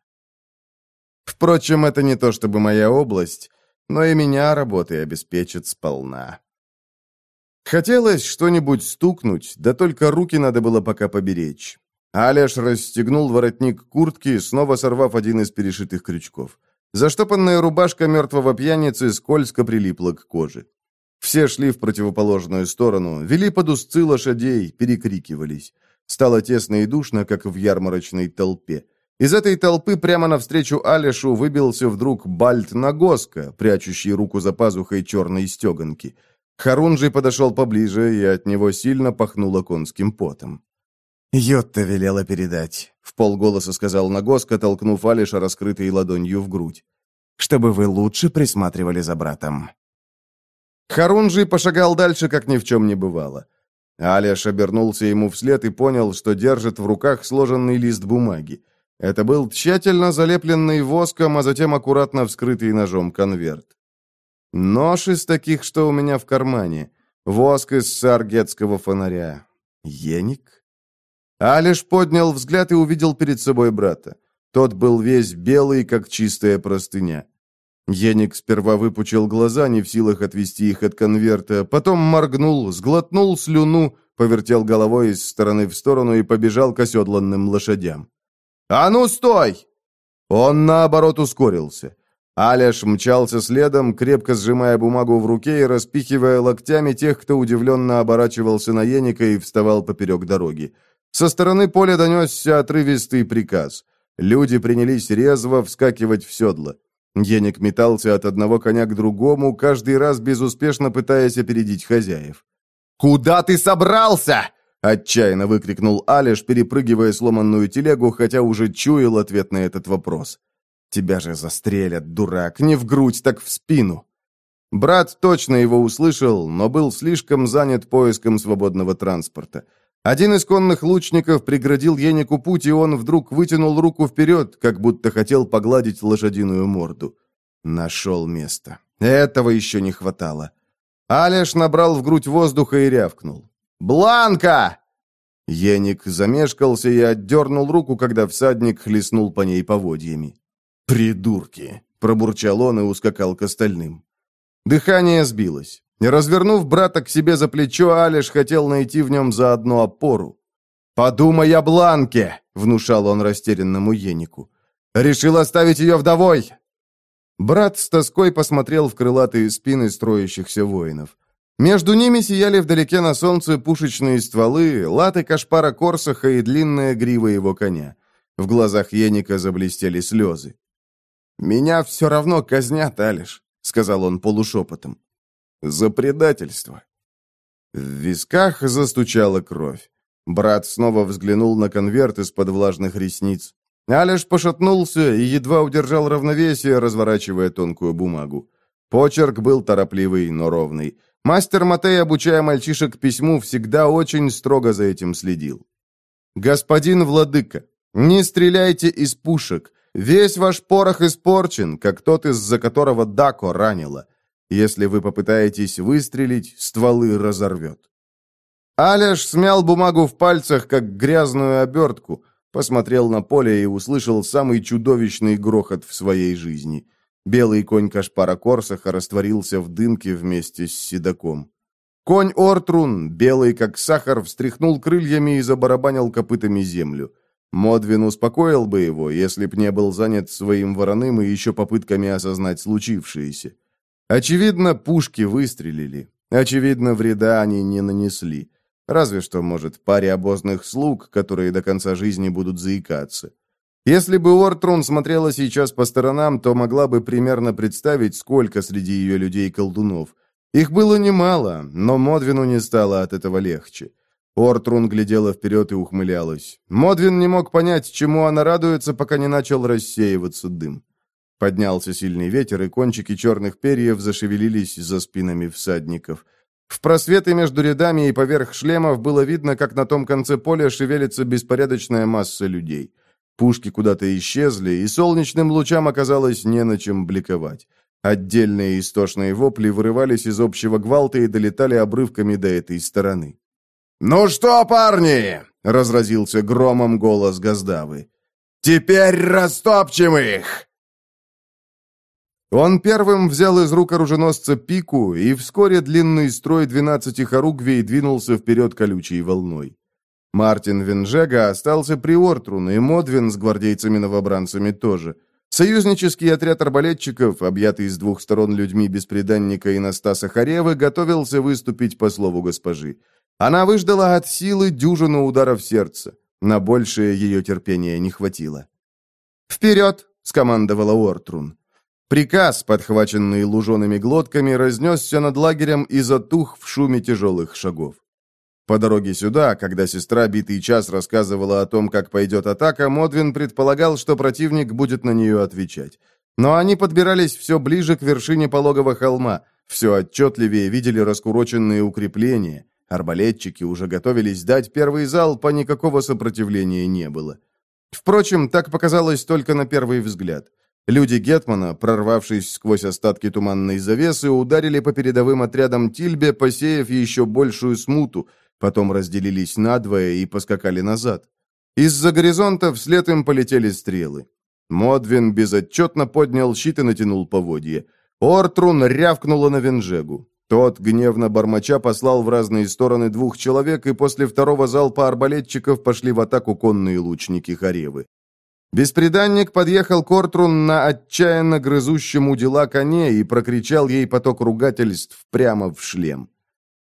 Впрочем, это не то чтобы моя область, но и меня работой обеспечит сполна. Хотелось что-нибудь стукнуть, да только руки надо было пока поберечь. Аляш расстегнул воротник куртки, снова сорвав один из перешитых крючков. Заштопанная рубашка мертвого пьяницы скользко прилипла к коже. Все шли в противоположную сторону, вели под узцы лошадей, перекрикивались. Стало тесно и душно, как в ярмарочной толпе. Из этой толпы прямо навстречу Алишу выбился вдруг Бальт Нагоска, прячущий руку за пазухой черной стеганки. Харунжий подошел поближе, и от него сильно пахнуло конским потом. «Йотта велела передать», — в полголоса сказал Нагоска, толкнув Алиша раскрытой ладонью в грудь. «Чтобы вы лучше присматривали за братом». Харунжий пошагал дальше, как ни в чем не бывало. Алиш обернулся ему вслед и понял, что держит в руках сложенный лист бумаги. Это был тщательно залепленный воском, а затем аккуратно вскрытый ножом конверт. Нож из таких, что у меня в кармане. Воск из саргетского фонаря. Еник? Алиш поднял взгляд и увидел перед собой брата. Тот был весь белый, как чистая простыня. Еник сперва выпучил глаза, не в силах отвести их от конверта, потом моргнул, сглотнул слюну, повертел головой из стороны в сторону и побежал к оседланным лошадям. «А ну, стой!» Он, наоборот, ускорился. Аляш мчался следом, крепко сжимая бумагу в руке и распихивая локтями тех, кто удивленно оборачивался на Еника и вставал поперек дороги. Со стороны поля донесся отрывистый приказ. Люди принялись резво вскакивать в седло. Еник метался от одного коня к другому, каждый раз безуспешно пытаясь опередить хозяев. «Куда ты собрался?» — отчаянно выкрикнул Алиш, перепрыгивая сломанную телегу, хотя уже чуял ответ на этот вопрос. «Тебя же застрелят, дурак, не в грудь, так в спину!» Брат точно его услышал, но был слишком занят поиском свободного транспорта. Один из конных лучников преградил Енику путь, и он вдруг вытянул руку вперед, как будто хотел погладить лошадиную морду. Нашел место. Этого еще не хватало. Алеш набрал в грудь воздуха и рявкнул. «Бланка!» Еник замешкался и отдернул руку, когда всадник хлестнул по ней поводьями. «Придурки!» — пробурчал он и ускакал к остальным. Дыхание сбилось. Развернув брата к себе за плечо, Алиш хотел найти в нем заодно опору. «Подумай о Бланке!» — внушал он растерянному Енику. «Решил оставить ее вдовой!» Брат с тоской посмотрел в крылатые спины строящихся воинов. Между ними сияли вдалеке на солнце пушечные стволы, латы кашпара Корсаха и длинная грива его коня. В глазах Еника заблестели слезы. «Меня все равно казнят, Алиш», — сказал он полушепотом. За предательство. В висках застучала кровь. Брат снова взглянул на конверт из-под влажных ресниц. Алеш пошатнулся и едва удержал равновесие, разворачивая тонкую бумагу. Почерк был торопливый, но ровный. Мастер Матей, обучая мальчишек письму, всегда очень строго за этим следил. «Господин владыка, не стреляйте из пушек. Весь ваш порох испорчен, как тот, из-за которого Дако ранило. Если вы попытаетесь выстрелить, стволы разорвет. Аляш смял бумагу в пальцах, как грязную обертку, посмотрел на поле и услышал самый чудовищный грохот в своей жизни. Белый конь Кашпара Корсаха растворился в дымке вместе с седаком. Конь Ортрун, белый как сахар, встряхнул крыльями и забарабанил копытами землю. Модвин успокоил бы его, если б не был занят своим вороным и еще попытками осознать случившееся. Очевидно, пушки выстрелили. Очевидно, вреда они не нанесли. Разве что, может, паре обозных слуг, которые до конца жизни будут заикаться. Если бы Ортрун смотрела сейчас по сторонам, то могла бы примерно представить, сколько среди ее людей колдунов. Их было немало, но Модвину не стало от этого легче. Ортрун глядела вперед и ухмылялась. Модвин не мог понять, чему она радуется, пока не начал рассеиваться дым. Поднялся сильный ветер, и кончики черных перьев зашевелились за спинами всадников. В просветы между рядами и поверх шлемов было видно, как на том конце поля шевелится беспорядочная масса людей. Пушки куда-то исчезли, и солнечным лучам оказалось не на чем бликовать. Отдельные истошные вопли вырывались из общего гвалта и долетали обрывками до этой стороны. «Ну что, парни!» — разразился громом голос Газдавы. «Теперь растопчем их!» Он первым взял из рук оруженосца пику, и вскоре длинный строй двенадцати хоругвей двинулся вперед колючей волной. Мартин Венжега остался при Ортрун, и Модвин с гвардейцами-новобранцами тоже. Союзнический отряд арбалетчиков, объятый с двух сторон людьми беспреданника и Настаса Харевы, готовился выступить по слову госпожи. Она выждала от силы дюжину ударов сердца. На большее ее терпения не хватило. «Вперед!» — скомандовала Ортрун. Приказ, подхваченный лужеными глотками, разнесся над лагерем и затух в шуме тяжелых шагов. По дороге сюда, когда сестра битый час рассказывала о том, как пойдет атака, Модвин предполагал, что противник будет на нее отвечать. Но они подбирались все ближе к вершине пологого холма, все отчетливее видели раскуроченные укрепления. Арбалетчики уже готовились дать первый залп, а никакого сопротивления не было. Впрочем, так показалось только на первый взгляд. Люди Гетмана, прорвавшись сквозь остатки туманной завесы, ударили по передовым отрядам Тильбе, посеяв еще большую смуту, потом разделились надвое и поскакали назад. Из-за горизонта вслед им полетели стрелы. Модвин безотчетно поднял щит и натянул поводье. Ортрун рявкнула на Венжегу. Тот, гневно бормоча, послал в разные стороны двух человек, и после второго залпа арбалетчиков пошли в атаку конные лучники Харевы. Беспреданник подъехал к Ортрун на отчаянно грызущем у дела коне и прокричал ей поток ругательств прямо в шлем.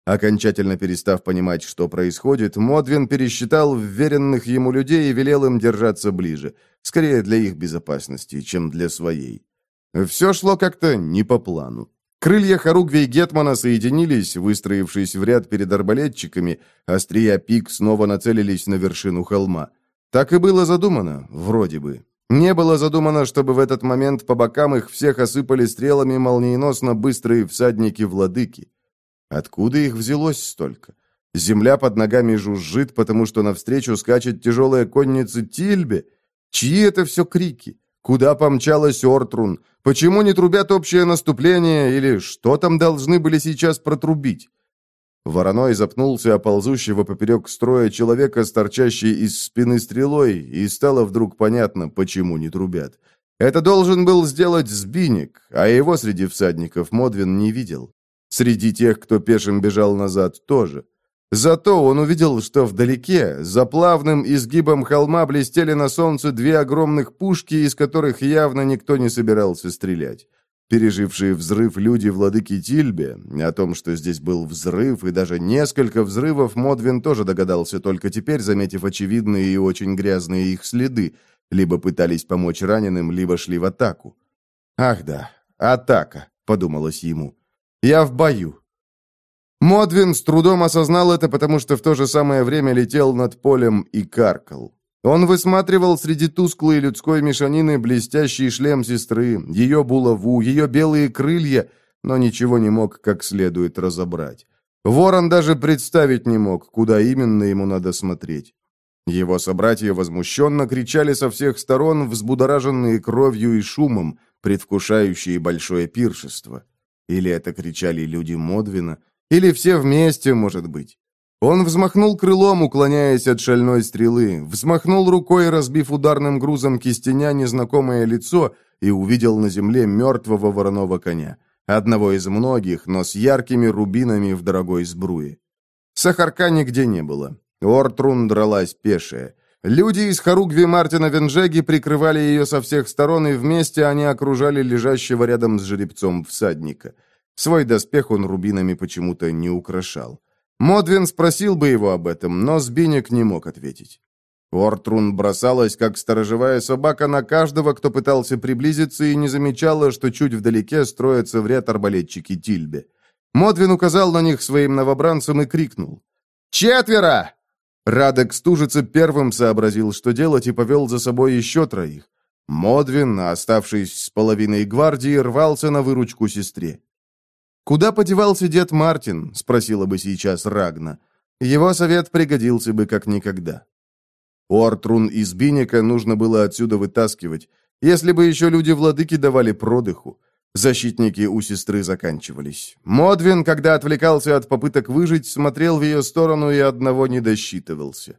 Окончательно перестав понимать, что происходит, Модвин пересчитал вверенных ему людей и велел им держаться ближе, скорее для их безопасности, чем для своей. Все шло как-то не по плану. Крылья Харугви и Гетмана соединились, выстроившись в ряд перед арбалетчиками, острия пик снова нацелились на вершину холма. Так и было задумано, вроде бы. Не было задумано, чтобы в этот момент по бокам их всех осыпали стрелами молниеносно быстрые всадники-владыки. Откуда их взялось столько? Земля под ногами жужжит, потому что навстречу скачет тяжелая конница Тильбе. Чьи это все крики? Куда помчалась Ортрун? Почему не трубят общее наступление? Или что там должны были сейчас протрубить? Вороной запнулся о ползущего поперек строя человека с торчащей из спины стрелой, и стало вдруг понятно, почему не трубят. Это должен был сделать Сбиник, а его среди всадников Модвин не видел. Среди тех, кто пешим бежал назад, тоже. Зато он увидел, что вдалеке, за плавным изгибом холма, блестели на солнце две огромных пушки, из которых явно никто не собирался стрелять. Пережившие взрыв люди владыки Тильбе, о том, что здесь был взрыв и даже несколько взрывов, Модвин тоже догадался только теперь, заметив очевидные и очень грязные их следы, либо пытались помочь раненым, либо шли в атаку. «Ах да, атака», — подумалось ему. «Я в бою. Модвин с трудом осознал это, потому что в то же самое время летел над полем и каркал. Он высматривал среди тусклой людской мешанины блестящий шлем сестры, ее булаву, ее белые крылья, но ничего не мог как следует разобрать. Ворон даже представить не мог, куда именно ему надо смотреть. Его собратья возмущенно кричали со всех сторон, взбудораженные кровью и шумом, предвкушающие большое пиршество. Или это кричали люди Модвина, или все вместе, может быть. Он взмахнул крылом, уклоняясь от шальной стрелы, взмахнул рукой, разбив ударным грузом кистеня незнакомое лицо, и увидел на земле мертвого вороного коня. Одного из многих, но с яркими рубинами в дорогой сбруе. Сахарка нигде не было. Ортрун дралась пешая. Люди из Харугви Мартина Венжеги прикрывали ее со всех сторон, и вместе они окружали лежащего рядом с жеребцом всадника. Свой доспех он рубинами почему-то не украшал. Модвин спросил бы его об этом, но Сбинек не мог ответить. Ортрун бросалась, как сторожевая собака, на каждого, кто пытался приблизиться, и не замечала, что чуть вдалеке строятся в ряд арбалетчики Тильбе. Модвин указал на них своим новобранцам и крикнул. «Четверо!» Радек Стужица первым сообразил, что делать, и повел за собой еще троих. Модвин, оставшись с половиной гвардии, рвался на выручку сестре. «Куда подевался дед Мартин?» — спросила бы сейчас Рагна. Его совет пригодился бы как никогда. Ортрун из Биника нужно было отсюда вытаскивать, если бы еще люди-владыки давали продыху. Защитники у сестры заканчивались. Модвин, когда отвлекался от попыток выжить, смотрел в ее сторону и одного не досчитывался.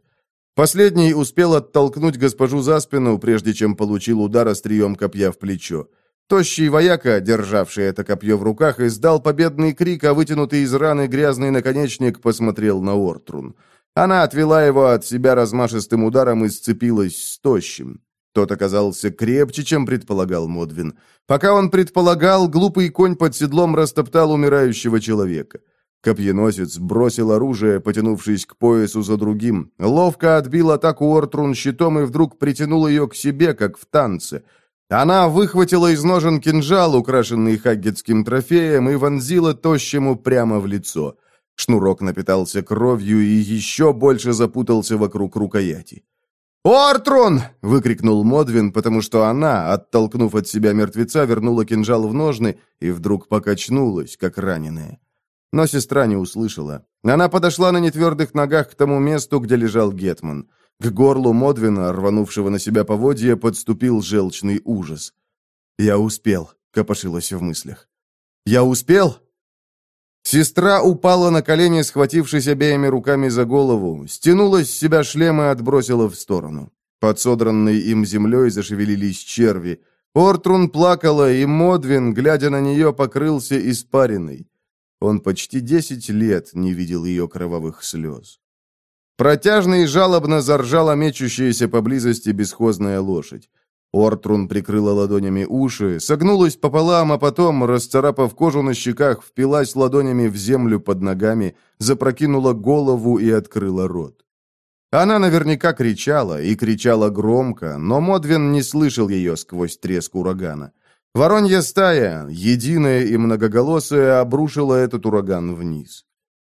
Последний успел оттолкнуть госпожу за спину, прежде чем получил удар острием копья в плечо. Тощий вояка, державший это копье в руках, издал победный крик, а вытянутый из раны грязный наконечник посмотрел на Ортрун. Она отвела его от себя размашистым ударом и сцепилась с тощим. Тот оказался крепче, чем предполагал Модвин. Пока он предполагал, глупый конь под седлом растоптал умирающего человека. Копьеносец бросил оружие, потянувшись к поясу за другим. Ловко отбил атаку Ортрун щитом и вдруг притянул ее к себе, как в танце — она выхватила из ножен кинжал, украшенный хаггетским трофеем, и вонзила тощему прямо в лицо. Шнурок напитался кровью и еще больше запутался вокруг рукояти. «Ортрун!» — выкрикнул Модвин, потому что она, оттолкнув от себя мертвеца, вернула кинжал в ножны и вдруг покачнулась, как раненая. Но сестра не услышала. Она подошла на нетвердых ногах к тому месту, где лежал Гетман. К горлу Модвина, рванувшего на себя поводья, подступил желчный ужас. «Я успел», — копошилось в мыслях. «Я успел?» Сестра упала на колени, схватившись обеими руками за голову, стянула с себя шлем и отбросила в сторону. Под содранной им землей зашевелились черви. Ортрун плакала, и Модвин, глядя на нее, покрылся испариной. Он почти десять лет не видел ее кровавых слез. Протяжно и жалобно заржала мечущаяся поблизости бесхозная лошадь. Ортрун прикрыла ладонями уши, согнулась пополам, а потом, расцарапав кожу на щеках, впилась ладонями в землю под ногами, запрокинула голову и открыла рот. Она наверняка кричала, и кричала громко, но Модвин не слышал ее сквозь треск урагана. Воронья стая, единая и многоголосая, обрушила этот ураган вниз.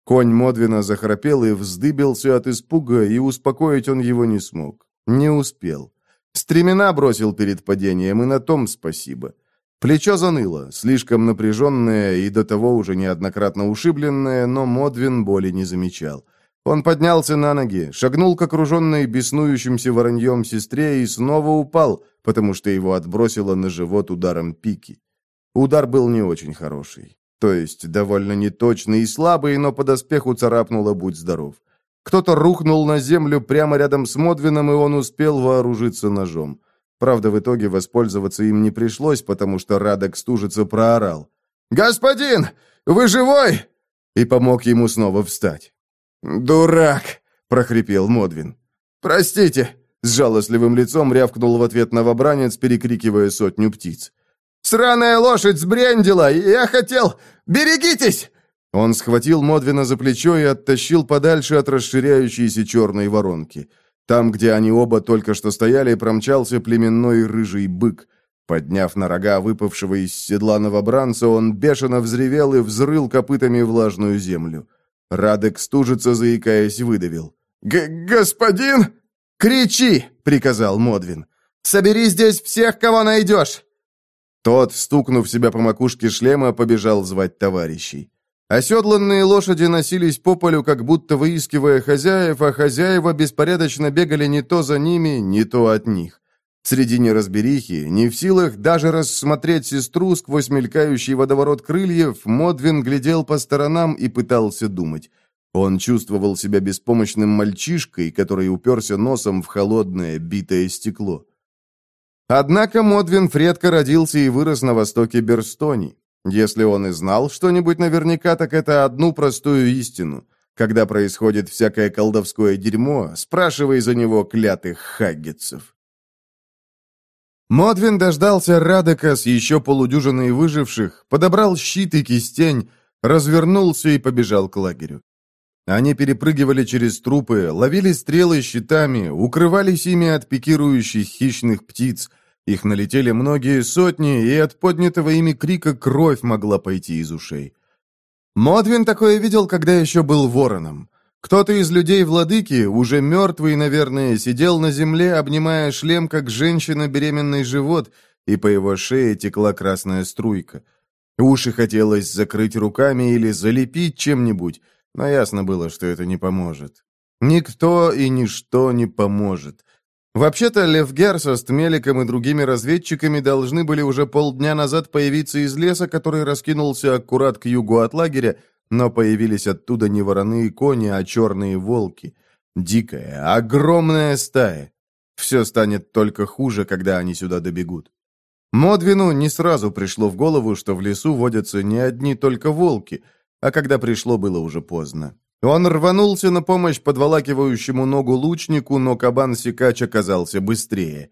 Конь Модвина захрапел и вздыбился от испуга, и успокоить он его не смог. Не успел. Стремена бросил перед падением, и на том спасибо. Плечо заныло, слишком напряженное и до того уже неоднократно ушибленное, но Модвин боли не замечал. Он поднялся на ноги, шагнул к окруженной беснующимся вороньем сестре и снова упал, потому что его отбросило на живот ударом пики. Удар был не очень хороший. То есть довольно неточный и слабый, но по доспеху царапнуло «Будь здоров». Кто-то рухнул на землю прямо рядом с Модвином, и он успел вооружиться ножом. Правда, в итоге воспользоваться им не пришлось, потому что Радок стужица проорал. «Господин, вы живой?» и помог ему снова встать. «Дурак!» — прохрипел Модвин. «Простите!» — с жалостливым лицом рявкнул в ответ новобранец, перекрикивая сотню птиц. «Сраная лошадь сбрендила! Я хотел... Берегитесь!» Он схватил Модвина за плечо и оттащил подальше от расширяющейся черной воронки. Там, где они оба только что стояли, промчался племенной рыжий бык. Подняв на рога выпавшего из седла новобранца, он бешено взревел и взрыл копытами влажную землю. Радек стужица, заикаясь, выдавил. «Господин!» «Кричи!» — приказал Модвин. «Собери здесь всех, кого найдешь!» Тот, стукнув себя по макушке шлема, побежал звать товарищей. Оседланные лошади носились по полю, как будто выискивая хозяев, а хозяева беспорядочно бегали не то за ними, не то от них. Среди неразберихи, не в силах даже рассмотреть сестру сквозь мелькающий водоворот крыльев, Модвин глядел по сторонам и пытался думать. Он чувствовал себя беспомощным мальчишкой, который уперся носом в холодное, битое стекло. Однако Модвин Фредко родился и вырос на востоке Берстони. Если он и знал что-нибудь наверняка, так это одну простую истину. Когда происходит всякое колдовское дерьмо, спрашивай за него клятых хаггетсов. Модвин дождался Радека с еще полудюжиной выживших, подобрал щит и кистень, развернулся и побежал к лагерю. Они перепрыгивали через трупы, ловили стрелы щитами, укрывались ими от пикирующих хищных птиц – их налетели многие сотни, и от поднятого ими крика кровь могла пойти из ушей. Модвин такое видел, когда еще был вороном. Кто-то из людей владыки, уже мертвый, наверное, сидел на земле, обнимая шлем, как женщина беременный живот, и по его шее текла красная струйка. Уши хотелось закрыть руками или залепить чем-нибудь, но ясно было, что это не поможет. Никто и ничто не поможет. Вообще-то Лев Герса с и другими разведчиками должны были уже полдня назад появиться из леса, который раскинулся аккурат к югу от лагеря, но появились оттуда не вороные кони, а черные волки. Дикая, огромная стая. Все станет только хуже, когда они сюда добегут. Модвину не сразу пришло в голову, что в лесу водятся не одни только волки, а когда пришло, было уже поздно. Он рванулся на помощь подволакивающему ногу лучнику, но кабан-сикач оказался быстрее.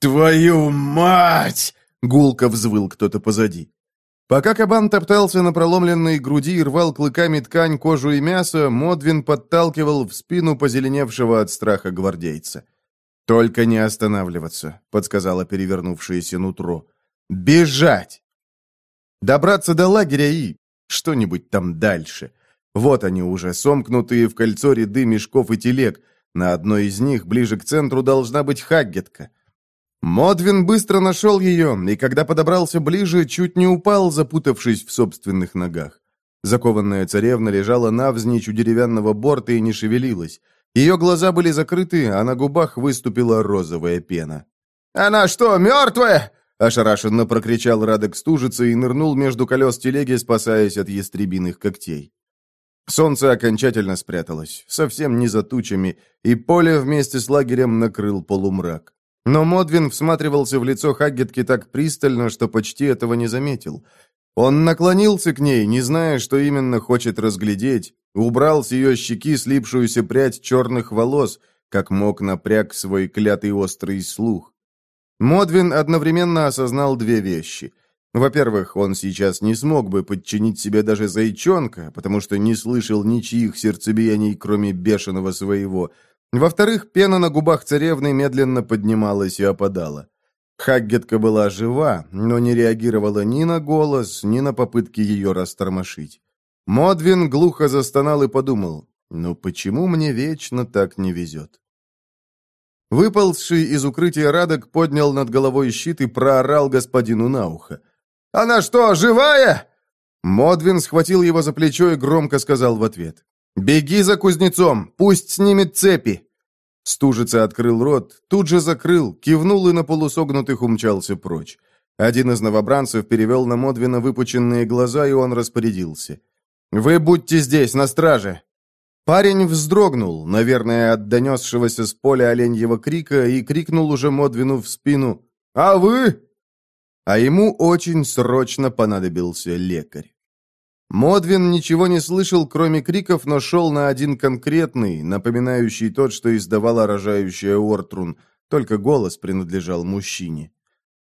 «Твою мать!» — гулко взвыл кто-то позади. Пока кабан топтался на проломленной груди и рвал клыками ткань, кожу и мясо, Модвин подталкивал в спину позеленевшего от страха гвардейца. «Только не останавливаться», — подсказала перевернувшееся нутро. «Бежать!» Добраться до лагеря и что-нибудь там дальше — вот они уже, сомкнутые в кольцо ряды мешков и телег. На одной из них, ближе к центру, должна быть Хаггетка. Модвин быстро нашел ее, и когда подобрался ближе, чуть не упал, запутавшись в собственных ногах. Закованная царевна лежала навзничь у деревянного борта и не шевелилась. Ее глаза были закрыты, а на губах выступила розовая пена. «Она что, мертвая?» – ошарашенно прокричал Радек стужица и нырнул между колес телеги, спасаясь от ястребиных когтей. Солнце окончательно спряталось, совсем не за тучами, и поле вместе с лагерем накрыл полумрак. Но Модвин всматривался в лицо Хаггетки так пристально, что почти этого не заметил. Он наклонился к ней, не зная, что именно хочет разглядеть, убрал с ее щеки слипшуюся прядь черных волос, как мог напряг свой клятый острый слух. Модвин одновременно осознал две вещи. Во-первых, он сейчас не смог бы подчинить себе даже зайчонка, потому что не слышал ничьих сердцебиений, кроме бешеного своего. Во-вторых, пена на губах царевны медленно поднималась и опадала. Хаггетка была жива, но не реагировала ни на голос, ни на попытки ее растормошить. Модвин глухо застонал и подумал, «Ну почему мне вечно так не везет?» Выползший из укрытия Радок поднял над головой щит и проорал господину на ухо. «Она что, живая?» Модвин схватил его за плечо и громко сказал в ответ. «Беги за кузнецом, пусть снимет цепи!» Стужица открыл рот, тут же закрыл, кивнул и на полусогнутых умчался прочь. Один из новобранцев перевел на Модвина выпученные глаза, и он распорядился. «Вы будьте здесь, на страже!» Парень вздрогнул, наверное, от донесшегося с поля оленьего крика, и крикнул уже Модвину в спину «А вы?» А ему очень срочно понадобился лекарь. Модвин ничего не слышал, кроме криков, но шел на один конкретный, напоминающий тот, что издавала рожающая Ортрун, только голос принадлежал мужчине.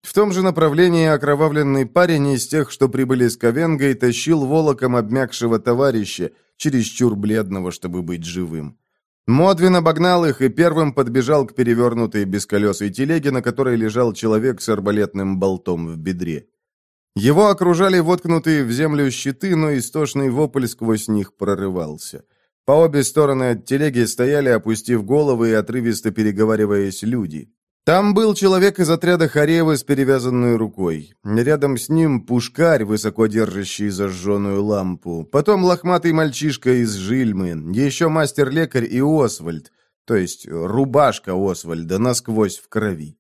В том же направлении окровавленный парень из тех, что прибыли с Ковенгой, тащил волоком обмякшего товарища, чересчур бледного, чтобы быть живым. Модвин обогнал их и первым подбежал к перевернутой бесколесой телеге, на которой лежал человек с арбалетным болтом в бедре. Его окружали воткнутые в землю щиты, но истошный вопль сквозь них прорывался. По обе стороны от телеги стояли, опустив головы и отрывисто переговариваясь, люди. Там был человек из отряда Харевы с перевязанной рукой. Рядом с ним пушкарь, высоко держащий зажженную лампу. Потом лохматый мальчишка из Жильмы. Еще мастер-лекарь и Освальд. То есть рубашка Освальда насквозь в крови.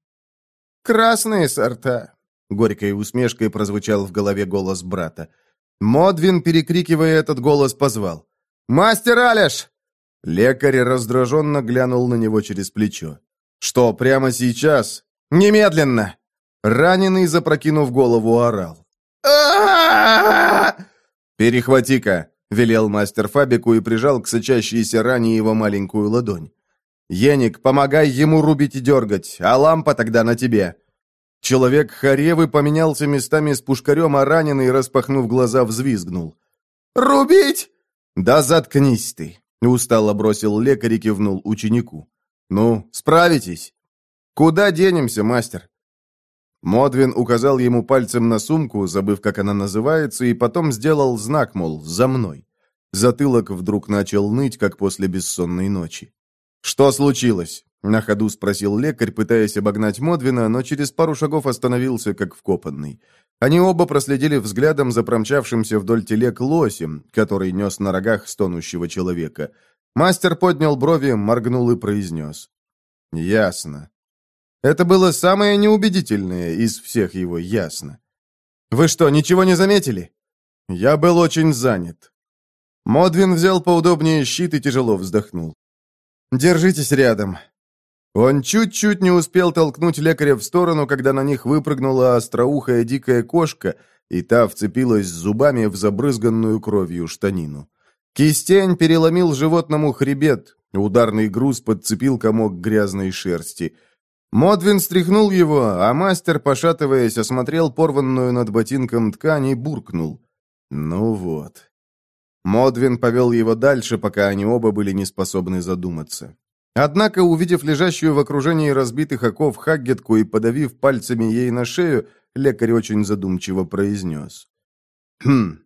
«Красные сорта», — горькой усмешкой прозвучал в голове голос брата. Модвин, перекрикивая этот голос, позвал. «Мастер Алеш!» Лекарь раздраженно глянул на него через плечо. «Что, прямо сейчас?» «Немедленно!» Раненый, запрокинув голову, орал. «Перехвати-ка!» — велел мастер Фабику и прижал к сочащейся ране его маленькую ладонь. «Еник, помогай ему рубить и дергать, а лампа тогда на тебе!» Человек Харевы поменялся местами с пушкарем, а раненый, распахнув глаза, взвизгнул. «Рубить?» «Да заткнись ты!» — устало бросил лекарь и кивнул ученику. «Ну, справитесь?» «Куда денемся, мастер?» Модвин указал ему пальцем на сумку, забыв, как она называется, и потом сделал знак, мол, «за мной». Затылок вдруг начал ныть, как после бессонной ночи. «Что случилось?» — на ходу спросил лекарь, пытаясь обогнать Модвина, но через пару шагов остановился, как вкопанный. Они оба проследили взглядом за промчавшимся вдоль телег лосем, который нес на рогах стонущего человека — Мастер поднял брови, моргнул и произнес. «Ясно». Это было самое неубедительное из всех его «ясно». «Вы что, ничего не заметили?» «Я был очень занят». Модвин взял поудобнее щит и тяжело вздохнул. «Держитесь рядом». Он чуть-чуть не успел толкнуть лекаря в сторону, когда на них выпрыгнула остроухая дикая кошка, и та вцепилась зубами в забрызганную кровью штанину. Кистень переломил животному хребет, ударный груз подцепил комок грязной шерсти. Модвин стряхнул его, а мастер, пошатываясь, осмотрел порванную над ботинком ткань и буркнул. «Ну вот». Модвин повел его дальше, пока они оба были не способны задуматься. Однако, увидев лежащую в окружении разбитых оков Хаггетку и подавив пальцами ей на шею, лекарь очень задумчиво произнес. «Хм».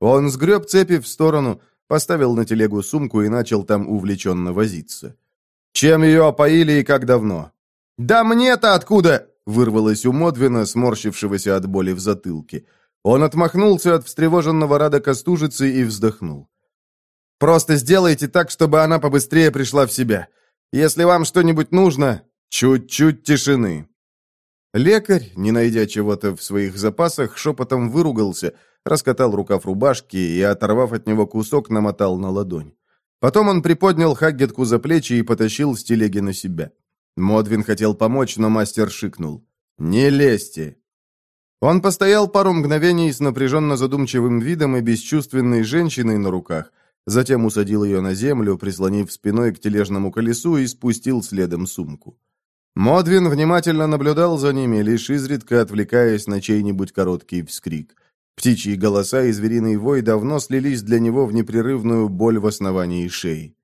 Он сгреб цепи в сторону, Поставил на телегу сумку и начал там увлеченно возиться. «Чем ее опоили и как давно?» «Да мне-то откуда?» — вырвалось у Модвина, сморщившегося от боли в затылке. Он отмахнулся от встревоженного Рада Костужицы и вздохнул. «Просто сделайте так, чтобы она побыстрее пришла в себя. Если вам что-нибудь нужно, чуть-чуть тишины». Лекарь, не найдя чего-то в своих запасах, шепотом выругался — раскатал рукав рубашки и, оторвав от него кусок, намотал на ладонь. Потом он приподнял Хаггетку за плечи и потащил с телеги на себя. Модвин хотел помочь, но мастер шикнул. «Не лезьте!» Он постоял пару мгновений с напряженно задумчивым видом и бесчувственной женщиной на руках, затем усадил ее на землю, прислонив спиной к тележному колесу и спустил следом сумку. Модвин внимательно наблюдал за ними, лишь изредка отвлекаясь на чей-нибудь короткий вскрик. Птичьи голоса и звериный вой давно слились для него в непрерывную боль в основании шеи.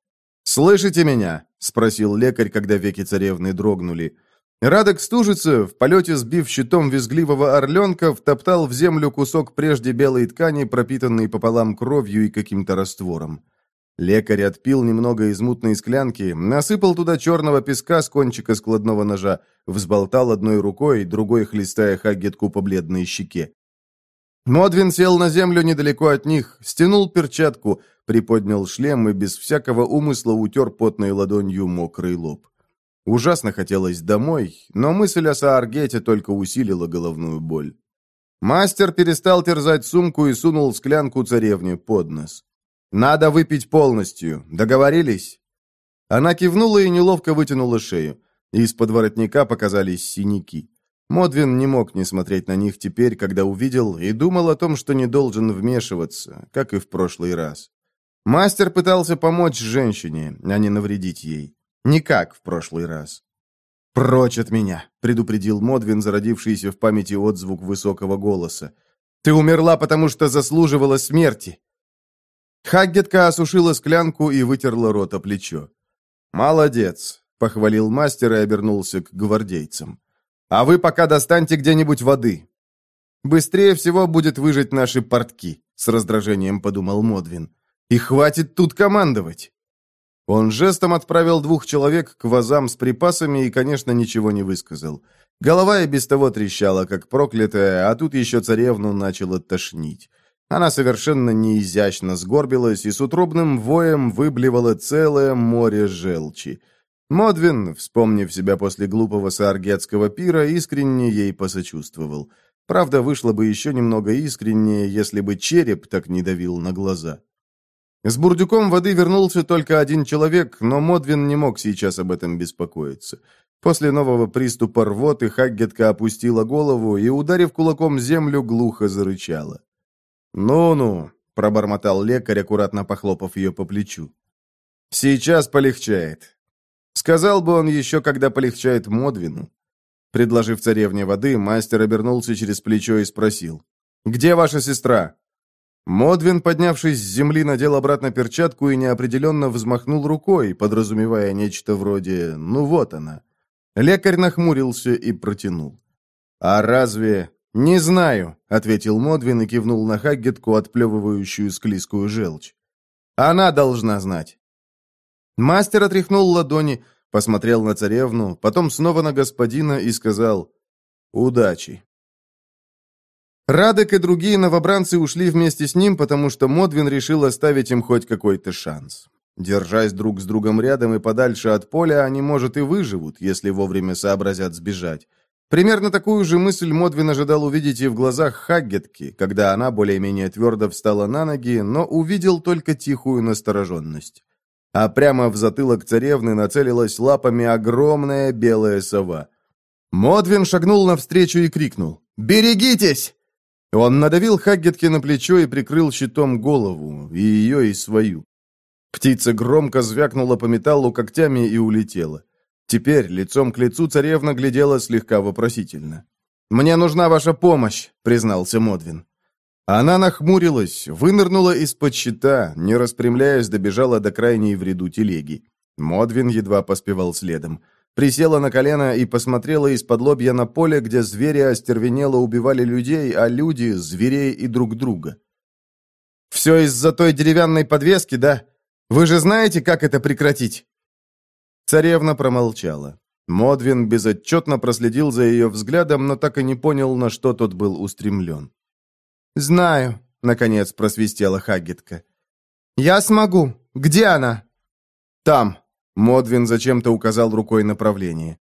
«Слышите меня?» — спросил лекарь, когда веки царевны дрогнули. Радок стужица, в полете сбив щитом визгливого орленка, втоптал в землю кусок прежде белой ткани, пропитанный пополам кровью и каким-то раствором. Лекарь отпил немного из мутной склянки, насыпал туда черного песка с кончика складного ножа, взболтал одной рукой, другой хлестая Хаггетку по бледной щеке. Модвин сел на землю недалеко от них, стянул перчатку, приподнял шлем и без всякого умысла утер потной ладонью мокрый лоб. Ужасно хотелось домой, но мысль о Сааргете только усилила головную боль. Мастер перестал терзать сумку и сунул склянку царевне под нос. «Надо выпить полностью. Договорились?» Она кивнула и неловко вытянула шею. Из-под воротника показались синяки. Модвин не мог не смотреть на них теперь, когда увидел, и думал о том, что не должен вмешиваться, как и в прошлый раз. Мастер пытался помочь женщине, а не навредить ей. Не как в прошлый раз. «Прочь от меня!» — предупредил Модвин, зародившийся в памяти отзвук высокого голоса. «Ты умерла, потому что заслуживала смерти!» Хаггетка осушила склянку и вытерла рот о плечо. «Молодец!» — похвалил мастер и обернулся к гвардейцам. А вы пока достаньте где-нибудь воды. Быстрее всего будет выжать наши портки, с раздражением подумал Модвин. И хватит тут командовать. Он жестом отправил двух человек к вазам с припасами и, конечно, ничего не высказал. Голова и без того трещала, как проклятая, а тут еще царевну начала тошнить. Она совершенно неизящно сгорбилась и с утробным воем выблевала целое море желчи. Модвин, вспомнив себя после глупого сааргетского пира, искренне ей посочувствовал. Правда, вышло бы еще немного искреннее, если бы череп так не давил на глаза. С бурдюком воды вернулся только один человек, но Модвин не мог сейчас об этом беспокоиться. После нового приступа рвоты Хаггетка опустила голову и, ударив кулаком землю, глухо зарычала. «Ну-ну», — пробормотал лекарь, аккуратно похлопав ее по плечу. «Сейчас полегчает. Сказал бы он еще, когда полегчает Модвину. Предложив царевне воды, мастер обернулся через плечо и спросил. «Где ваша сестра?» Модвин, поднявшись с земли, надел обратно перчатку и неопределенно взмахнул рукой, подразумевая нечто вроде «ну вот она». Лекарь нахмурился и протянул. «А разве...» «Не знаю», — ответил Модвин и кивнул на Хаггетку, отплевывающую склизкую желчь. «Она должна знать». Мастер отряхнул ладони, посмотрел на царевну, потом снова на господина и сказал «Удачи». Радек и другие новобранцы ушли вместе с ним, потому что Модвин решил оставить им хоть какой-то шанс. Держась друг с другом рядом и подальше от поля, они, может, и выживут, если вовремя сообразят сбежать. Примерно такую же мысль Модвин ожидал увидеть и в глазах Хаггетки, когда она более-менее твердо встала на ноги, но увидел только тихую настороженность а прямо в затылок царевны нацелилась лапами огромная белая сова. Модвин шагнул навстречу и крикнул «Берегитесь!» Он надавил Хаггетке на плечо и прикрыл щитом голову, и ее, и свою. Птица громко звякнула по металлу когтями и улетела. Теперь лицом к лицу царевна глядела слегка вопросительно. «Мне нужна ваша помощь», — признался Модвин. Она нахмурилась, вынырнула из-под щита, не распрямляясь, добежала до крайней в ряду телеги. Модвин едва поспевал следом. Присела на колено и посмотрела из-под лобья на поле, где звери остервенело убивали людей, а люди — зверей и друг друга. «Все из-за той деревянной подвески, да? Вы же знаете, как это прекратить?» Царевна промолчала. Модвин безотчетно проследил за ее взглядом, но так и не понял, на что тот был устремлен. «Знаю», — наконец просвистела Хаггетка. «Я смогу. Где она?» «Там», — Модвин зачем-то указал рукой направление.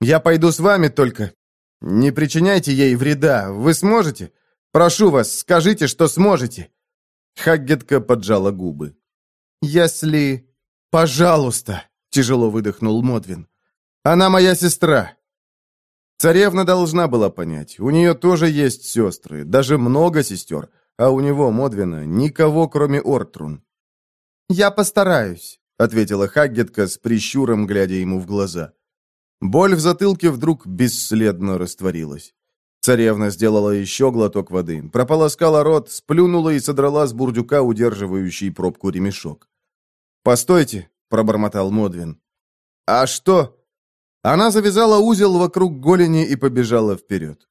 «Я пойду с вами только. Не причиняйте ей вреда. Вы сможете? Прошу вас, скажите, что сможете». Хаггетка поджала губы. «Если... Пожалуйста», — тяжело выдохнул Модвин. «Она моя сестра. Царевна должна была понять, у нее тоже есть сестры, даже много сестер, а у него, Модвина, никого, кроме Ортрун. «Я постараюсь», — ответила Хаггетка с прищуром, глядя ему в глаза. Боль в затылке вдруг бесследно растворилась. Царевна сделала еще глоток воды, прополоскала рот, сплюнула и содрала с бурдюка удерживающий пробку ремешок. «Постойте», — пробормотал Модвин. «А что?» Она завязала узел вокруг голени и побежала вперед.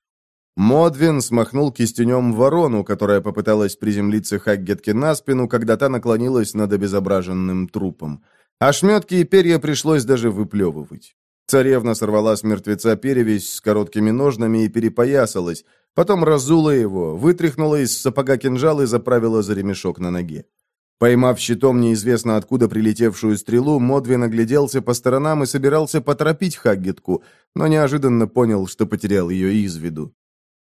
Модвин смахнул кистенем ворону, которая попыталась приземлиться Хаггетке на спину, когда та наклонилась над обезображенным трупом. Ошметки и перья пришлось даже выплевывать. Царевна сорвала с мертвеца перевязь с короткими ножнами и перепоясалась, потом разула его, вытряхнула из сапога кинжал и заправила за ремешок на ноге. Поймав щитом неизвестно откуда прилетевшую стрелу, Модвин огляделся по сторонам и собирался поторопить Хаггетку, но неожиданно понял, что потерял ее из виду.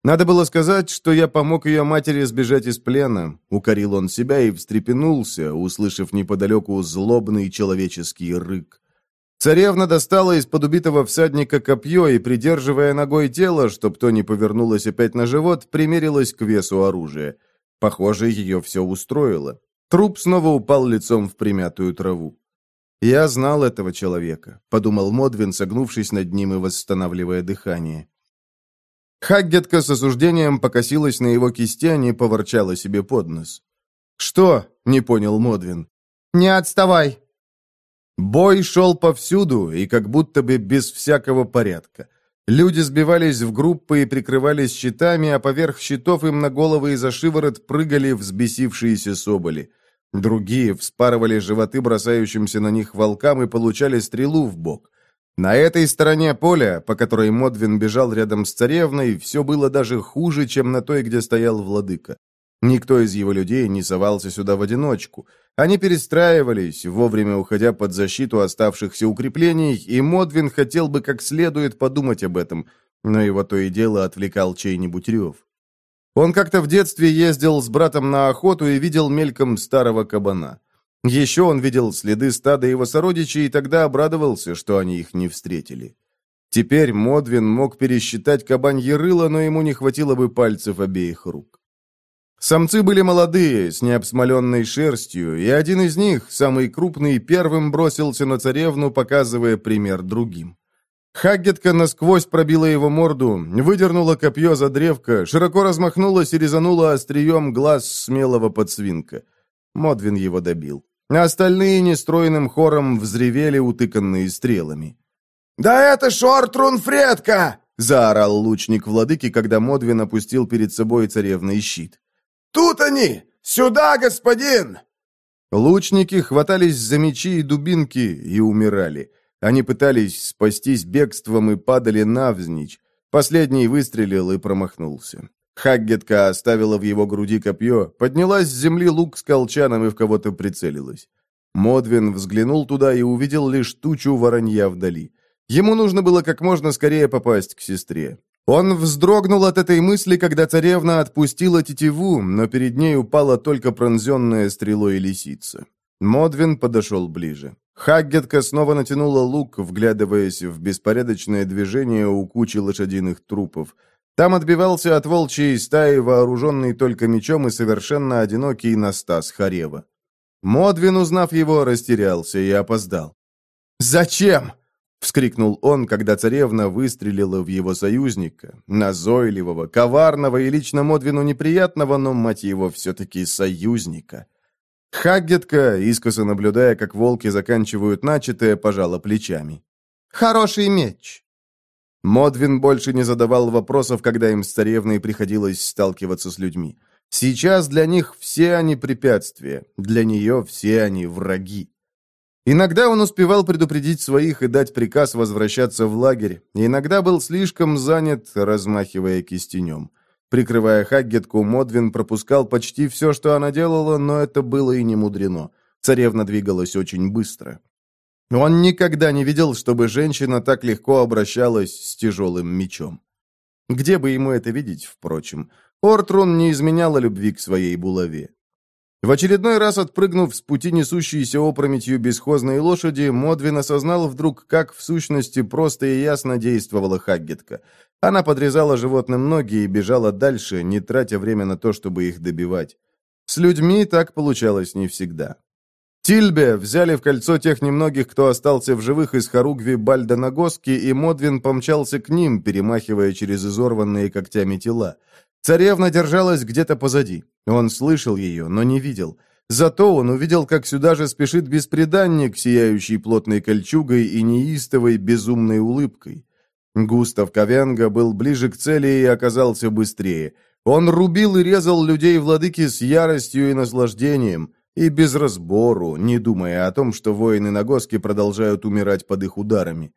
Надо было сказать, что я помог ее матери сбежать из плена. Укорил он себя и встрепенулся, услышав неподалеку злобный человеческий рык. Царевна достала из-под убитого всадника копье и, придерживая ногой тело, чтоб то не повернулось опять на живот, примерилась к весу оружия. Похоже, ее все устроило. Труп снова упал лицом в примятую траву. «Я знал этого человека», — подумал Модвин, согнувшись над ним и восстанавливая дыхание. Хаггетка с осуждением покосилась на его кистень и поворчала себе под нос. «Что?» — не понял Модвин. «Не отставай!» Бой шел повсюду и как будто бы без всякого порядка. Люди сбивались в группы и прикрывались щитами, а поверх щитов им на головы и за шиворот прыгали взбесившиеся соболи. Другие вспарывали животы бросающимся на них волкам и получали стрелу в бок. На этой стороне поля, по которой Модвин бежал рядом с царевной, все было даже хуже, чем на той, где стоял владыка. Никто из его людей не совался сюда в одиночку. Они перестраивались, вовремя уходя под защиту оставшихся укреплений, и Модвин хотел бы как следует подумать об этом, но его то и дело отвлекал чей-нибудь рев. Он как-то в детстве ездил с братом на охоту и видел мельком старого кабана. Еще он видел следы стада его сородичей и тогда обрадовался, что они их не встретили. Теперь Модвин мог пересчитать кабанье рыло, но ему не хватило бы пальцев обеих рук. Самцы были молодые, с необсмоленной шерстью, и один из них, самый крупный, первым бросился на царевну, показывая пример другим. Хаггетка насквозь пробила его морду, выдернула копье за древко, широко размахнулась и резанула острием глаз смелого подсвинка. Модвин его добил. Остальные нестроенным хором взревели, утыканные стрелами. «Да это Шортрун Фредка!» — заорал лучник владыки, когда Модвин опустил перед собой царевный щит. «Тут они! Сюда, господин!» Лучники хватались за мечи и дубинки и умирали. Они пытались спастись бегством и падали навзничь. Последний выстрелил и промахнулся. Хаггетка оставила в его груди копье, поднялась с земли лук с колчаном и в кого-то прицелилась. Модвин взглянул туда и увидел лишь тучу воронья вдали. Ему нужно было как можно скорее попасть к сестре. Он вздрогнул от этой мысли, когда царевна отпустила тетиву, но перед ней упала только пронзенная стрелой лисица. Модвин подошел ближе. Хаггетка снова натянула лук, вглядываясь в беспорядочное движение у кучи лошадиных трупов. Там отбивался от волчьей стаи, вооруженный только мечом и совершенно одинокий Настас Харева. Модвин, узнав его, растерялся и опоздал. «Зачем?» — вскрикнул он, когда царевна выстрелила в его союзника, назойливого, коварного и лично Модвину неприятного, но, мать его, все-таки союзника. Хаггетка, искоса наблюдая, как волки заканчивают начатое, пожала плечами. «Хороший меч!» Модвин больше не задавал вопросов, когда им с царевной приходилось сталкиваться с людьми. Сейчас для них все они препятствия, для нее все они враги. Иногда он успевал предупредить своих и дать приказ возвращаться в лагерь, иногда был слишком занят, размахивая кистенем. Прикрывая Хаггетку, Модвин пропускал почти все, что она делала, но это было и не мудрено. Царевна двигалась очень быстро. Он никогда не видел, чтобы женщина так легко обращалась с тяжелым мечом. Где бы ему это видеть, впрочем? Ортрун не изменяла любви к своей булаве. В очередной раз отпрыгнув с пути несущейся опрометью бесхозной лошади, Модвин осознал вдруг, как в сущности просто и ясно действовала Хаггетка. Она подрезала животным ноги и бежала дальше, не тратя время на то, чтобы их добивать. С людьми так получалось не всегда. Тильбе взяли в кольцо тех немногих, кто остался в живых из Харугви Бальда Нагоски, и Модвин помчался к ним, перемахивая через изорванные когтями тела. Царевна держалась где-то позади. Он слышал ее, но не видел. Зато он увидел, как сюда же спешит беспреданник, сияющий плотной кольчугой и неистовой безумной улыбкой. Густав Ковенга был ближе к цели и оказался быстрее. Он рубил и резал людей владыки с яростью и наслаждением, и без разбору, не думая о том, что воины Нагоски продолжают умирать под их ударами.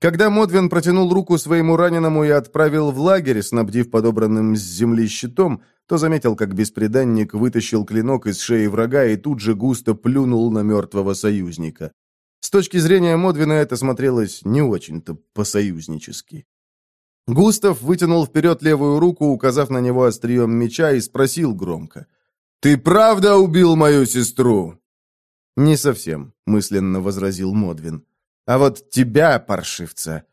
Когда Модвин протянул руку своему раненому и отправил в лагерь, снабдив подобранным с земли щитом, то заметил, как беспреданник вытащил клинок из шеи врага и тут же густо плюнул на мертвого союзника. С точки зрения Модвина это смотрелось не очень-то по-союзнически. Густав вытянул вперед левую руку, указав на него острием меча, и спросил громко. «Ты правда убил мою сестру?» «Не совсем», — мысленно возразил Модвин. «А вот тебя, паршивца!»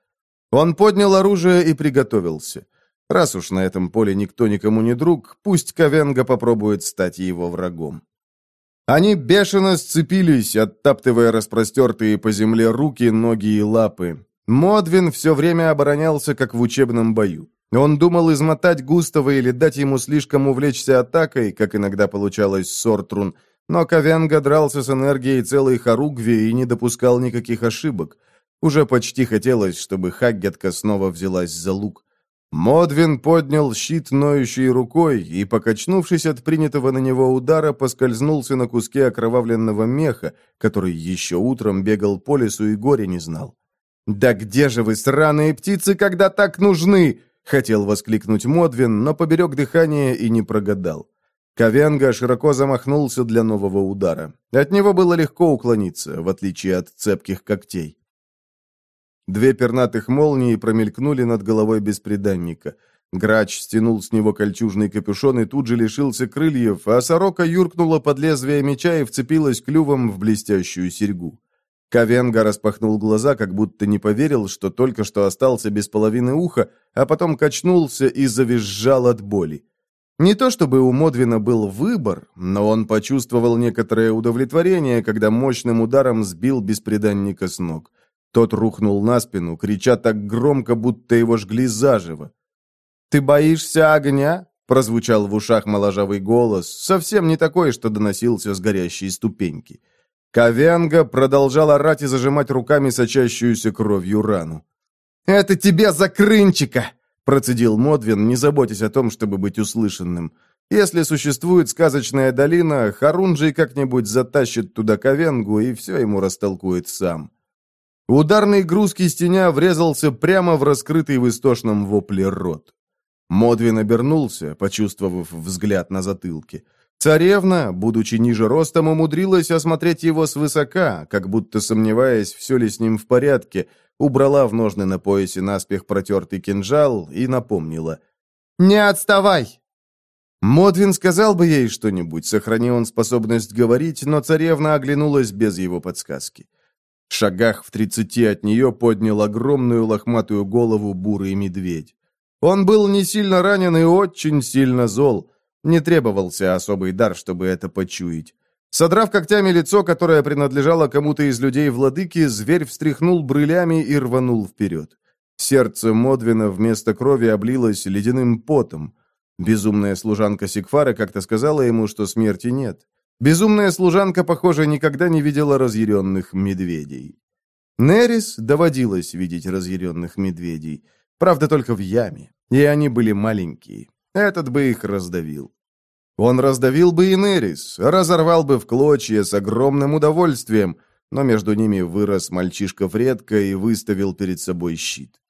Он поднял оружие и приготовился. Раз уж на этом поле никто никому не друг, пусть Ковенга попробует стать его врагом. Они бешено сцепились, оттаптывая распростертые по земле руки, ноги и лапы. Модвин все время оборонялся, как в учебном бою. Он думал измотать Густава или дать ему слишком увлечься атакой, как иногда получалось с Сортрун, но Ковенга дрался с энергией целой Харугви и не допускал никаких ошибок. Уже почти хотелось, чтобы Хаггетка снова взялась за лук. Модвин поднял щит ноющей рукой и, покачнувшись от принятого на него удара, поскользнулся на куске окровавленного меха, который еще утром бегал по лесу и горе не знал. «Да где же вы, сраные птицы, когда так нужны?» — хотел воскликнуть Модвин, но поберег дыхание и не прогадал. Ковенга широко замахнулся для нового удара. От него было легко уклониться, в отличие от цепких когтей. Две пернатых молнии промелькнули над головой беспреданника. Грач стянул с него кольчужный капюшон и тут же лишился крыльев, а сорока юркнула под лезвие меча и вцепилась клювом в блестящую серьгу. Ковенга распахнул глаза, как будто не поверил, что только что остался без половины уха, а потом качнулся и завизжал от боли. Не то чтобы у Модвина был выбор, но он почувствовал некоторое удовлетворение, когда мощным ударом сбил беспреданника с ног. Тот рухнул на спину, крича так громко, будто его жгли заживо. «Ты боишься огня?» — прозвучал в ушах моложавый голос, совсем не такой, что доносился с горящей ступеньки. Ковенга продолжал орать и зажимать руками сочащуюся кровью рану. «Это тебе за крынчика!» — процедил Модвин, не заботясь о том, чтобы быть услышанным. «Если существует сказочная долина, Харунжий как-нибудь затащит туда Ковенгу и все ему растолкует сам». Ударный груз кистеня врезался прямо в раскрытый в истошном вопле рот. Модвин обернулся, почувствовав взгляд на затылке. Царевна, будучи ниже ростом, умудрилась осмотреть его свысока, как будто сомневаясь, все ли с ним в порядке, убрала в ножны на поясе наспех протертый кинжал и напомнила. «Не отставай!» Модвин сказал бы ей что-нибудь, сохрани он способность говорить, но царевна оглянулась без его подсказки. Шагах в тридцати от нее поднял огромную лохматую голову бурый медведь. Он был не сильно ранен и очень сильно зол. Не требовался особый дар, чтобы это почуять. Содрав когтями лицо, которое принадлежало кому-то из людей владыки, зверь встряхнул брылями и рванул вперед. Сердце Модвина вместо крови облилось ледяным потом. Безумная служанка Сигфара как-то сказала ему, что смерти нет. Безумная служанка, похоже, никогда не видела разъяренных медведей. Нерис доводилось видеть разъяренных медведей. Правда, только в яме. И они были маленькие. Этот бы их раздавил. Он раздавил бы и Нерис, разорвал бы в клочья с огромным удовольствием, но между ними вырос мальчишка Фредка и выставил перед собой щит.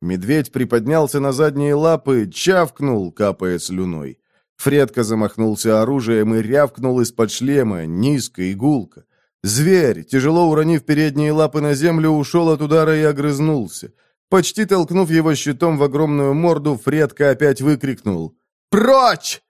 Медведь приподнялся на задние лапы, чавкнул, капая слюной. Фредка замахнулся оружием и рявкнул из-под шлема, низко и гулко. Зверь, тяжело уронив передние лапы на землю, ушел от удара и огрызнулся. Почти толкнув его щитом в огромную морду, Фредка опять выкрикнул «Прочь!».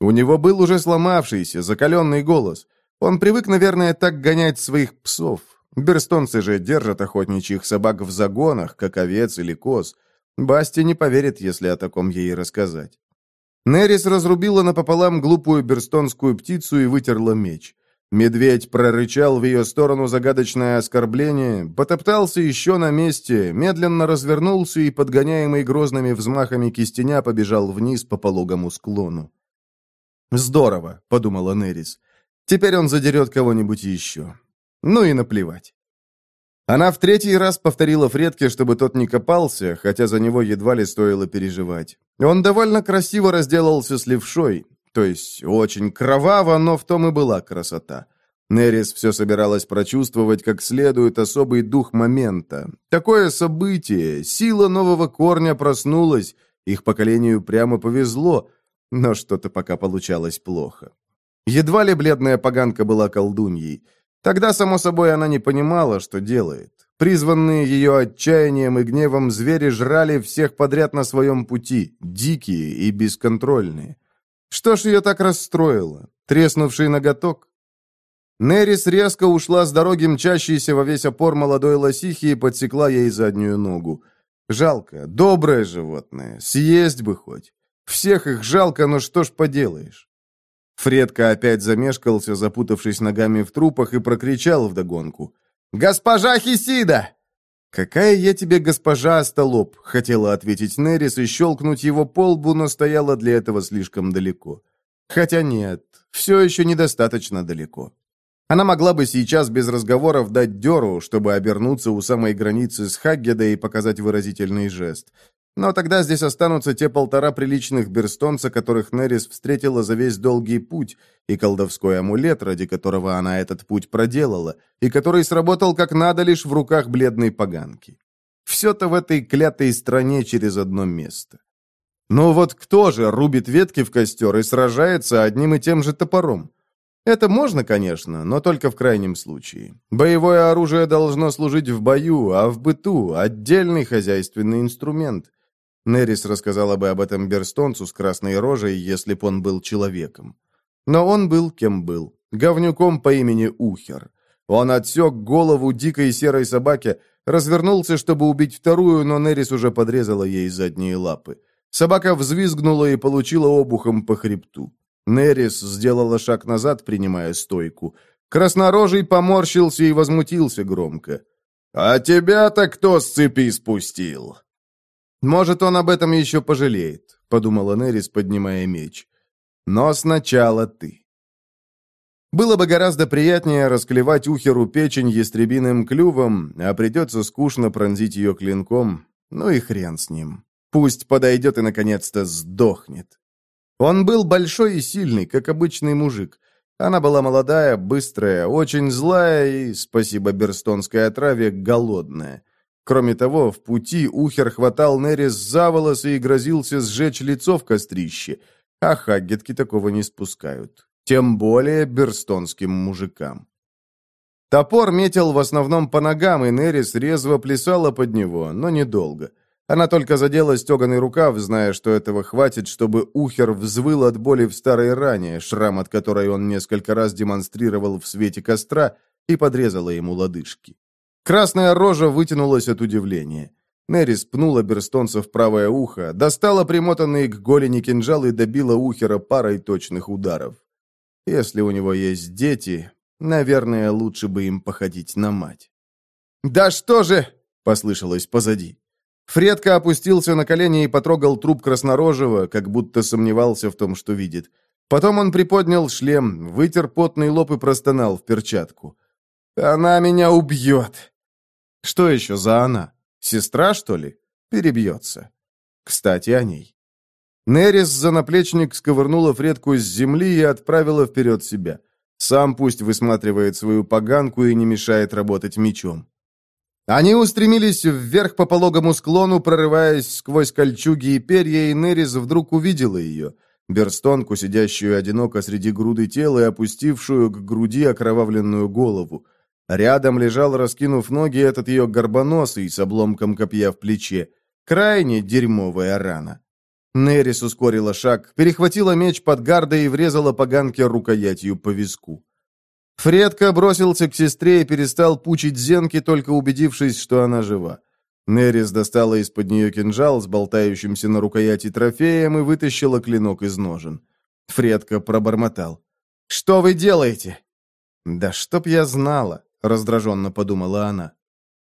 У него был уже сломавшийся, закаленный голос. Он привык, наверное, так гонять своих псов. Берстонцы же держат охотничьих собак в загонах, как овец или коз. Басти не поверит, если о таком ей рассказать. Нерис разрубила напополам глупую берстонскую птицу и вытерла меч. Медведь прорычал в ее сторону загадочное оскорбление, потоптался еще на месте, медленно развернулся и, подгоняемый грозными взмахами кистеня, побежал вниз по пологому склону. «Здорово», — подумала Нерис. «Теперь он задерет кого-нибудь еще. Ну и наплевать». Она в третий раз повторила Фредке, чтобы тот не копался, хотя за него едва ли стоило переживать. Он довольно красиво разделался с левшой, то есть очень кроваво, но в том и была красота. Нерис все собиралась прочувствовать как следует особый дух момента. Такое событие, сила нового корня проснулась, их поколению прямо повезло, но что-то пока получалось плохо. Едва ли бледная поганка была колдуньей. Тогда, само собой, она не понимала, что делает. Призванные ее отчаянием и гневом звери жрали всех подряд на своем пути, дикие и бесконтрольные. Что ж ее так расстроило? Треснувший ноготок? Нерис резко ушла с дороги, мчащейся во весь опор молодой лосихи, и подсекла ей заднюю ногу. Жалко, доброе животное, съесть бы хоть. Всех их жалко, но что ж поделаешь. Фредка опять замешкался, запутавшись ногами в трупах, и прокричал вдогонку. «Госпожа Хисида!» «Какая я тебе госпожа Остолоп?» — хотела ответить Нерис и щелкнуть его по лбу, но стояла для этого слишком далеко. Хотя нет, все еще недостаточно далеко. Она могла бы сейчас без разговоров дать дёру, чтобы обернуться у самой границы с Хаггеда и показать выразительный жест. Но тогда здесь останутся те полтора приличных берстонца, которых Нерис встретила за весь долгий путь, и колдовской амулет, ради которого она этот путь проделала, и который сработал как надо лишь в руках бледной поганки. Все-то в этой клятой стране через одно место. Но вот кто же рубит ветки в костер и сражается одним и тем же топором? Это можно, конечно, но только в крайнем случае. Боевое оружие должно служить в бою, а в быту – отдельный хозяйственный инструмент – Нерис рассказала бы об этом Берстонцу с красной рожей, если б он был человеком. Но он был кем был. Говнюком по имени Ухер. Он отсек голову дикой серой собаке, развернулся, чтобы убить вторую, но Нерис уже подрезала ей задние лапы. Собака взвизгнула и получила обухом по хребту. Нерис сделала шаг назад, принимая стойку. Краснорожий поморщился и возмутился громко. «А тебя-то кто с цепи спустил?» «Может, он об этом еще пожалеет», — подумала Нерис, поднимая меч. «Но сначала ты». Было бы гораздо приятнее расклевать ухеру печень ястребиным клювом, а придется скучно пронзить ее клинком. Ну и хрен с ним. Пусть подойдет и, наконец-то, сдохнет. Он был большой и сильный, как обычный мужик. Она была молодая, быстрая, очень злая и, спасибо берстонской отраве, голодная. Кроме того, в пути Ухер хватал Нерис за волосы и грозился сжечь лицо в кострище, а хаггетки такого не спускают. Тем более берстонским мужикам. Топор метил в основном по ногам, и Нерис резво плясала под него, но недолго. Она только задела стеганый рукав, зная, что этого хватит, чтобы Ухер взвыл от боли в старой ране, шрам от которой он несколько раз демонстрировал в свете костра, и подрезала ему лодыжки. Красная рожа вытянулась от удивления. Нерис пнула Берстонца в правое ухо, достала примотанный к голени кинжал и добила Ухера парой точных ударов. Если у него есть дети, наверное, лучше бы им походить на мать. «Да что же!» — послышалось позади. Фредка опустился на колени и потрогал труп краснорожего, как будто сомневался в том, что видит. Потом он приподнял шлем, вытер потный лоб и простонал в перчатку. «Она меня убьет!» Что еще за она? Сестра, что ли? Перебьется. Кстати, о ней. Нерис за наплечник сковырнула Фредку с земли и отправила вперед себя. Сам пусть высматривает свою поганку и не мешает работать мечом. Они устремились вверх по пологому склону, прорываясь сквозь кольчуги и перья, и Нерис вдруг увидела ее. Берстонку, сидящую одиноко среди груды тела и опустившую к груди окровавленную голову. Рядом лежал, раскинув ноги, этот ее горбоносый с обломком копья в плече. Крайне дерьмовая рана. Нерис ускорила шаг, перехватила меч под гардой и врезала поганке рукоятью по виску. Фредка бросился к сестре и перестал пучить зенки, только убедившись, что она жива. Нерис достала из-под нее кинжал с болтающимся на рукояти трофеем и вытащила клинок из ножен. Фредка пробормотал. «Что вы делаете?» «Да чтоб я знала», — раздраженно подумала она.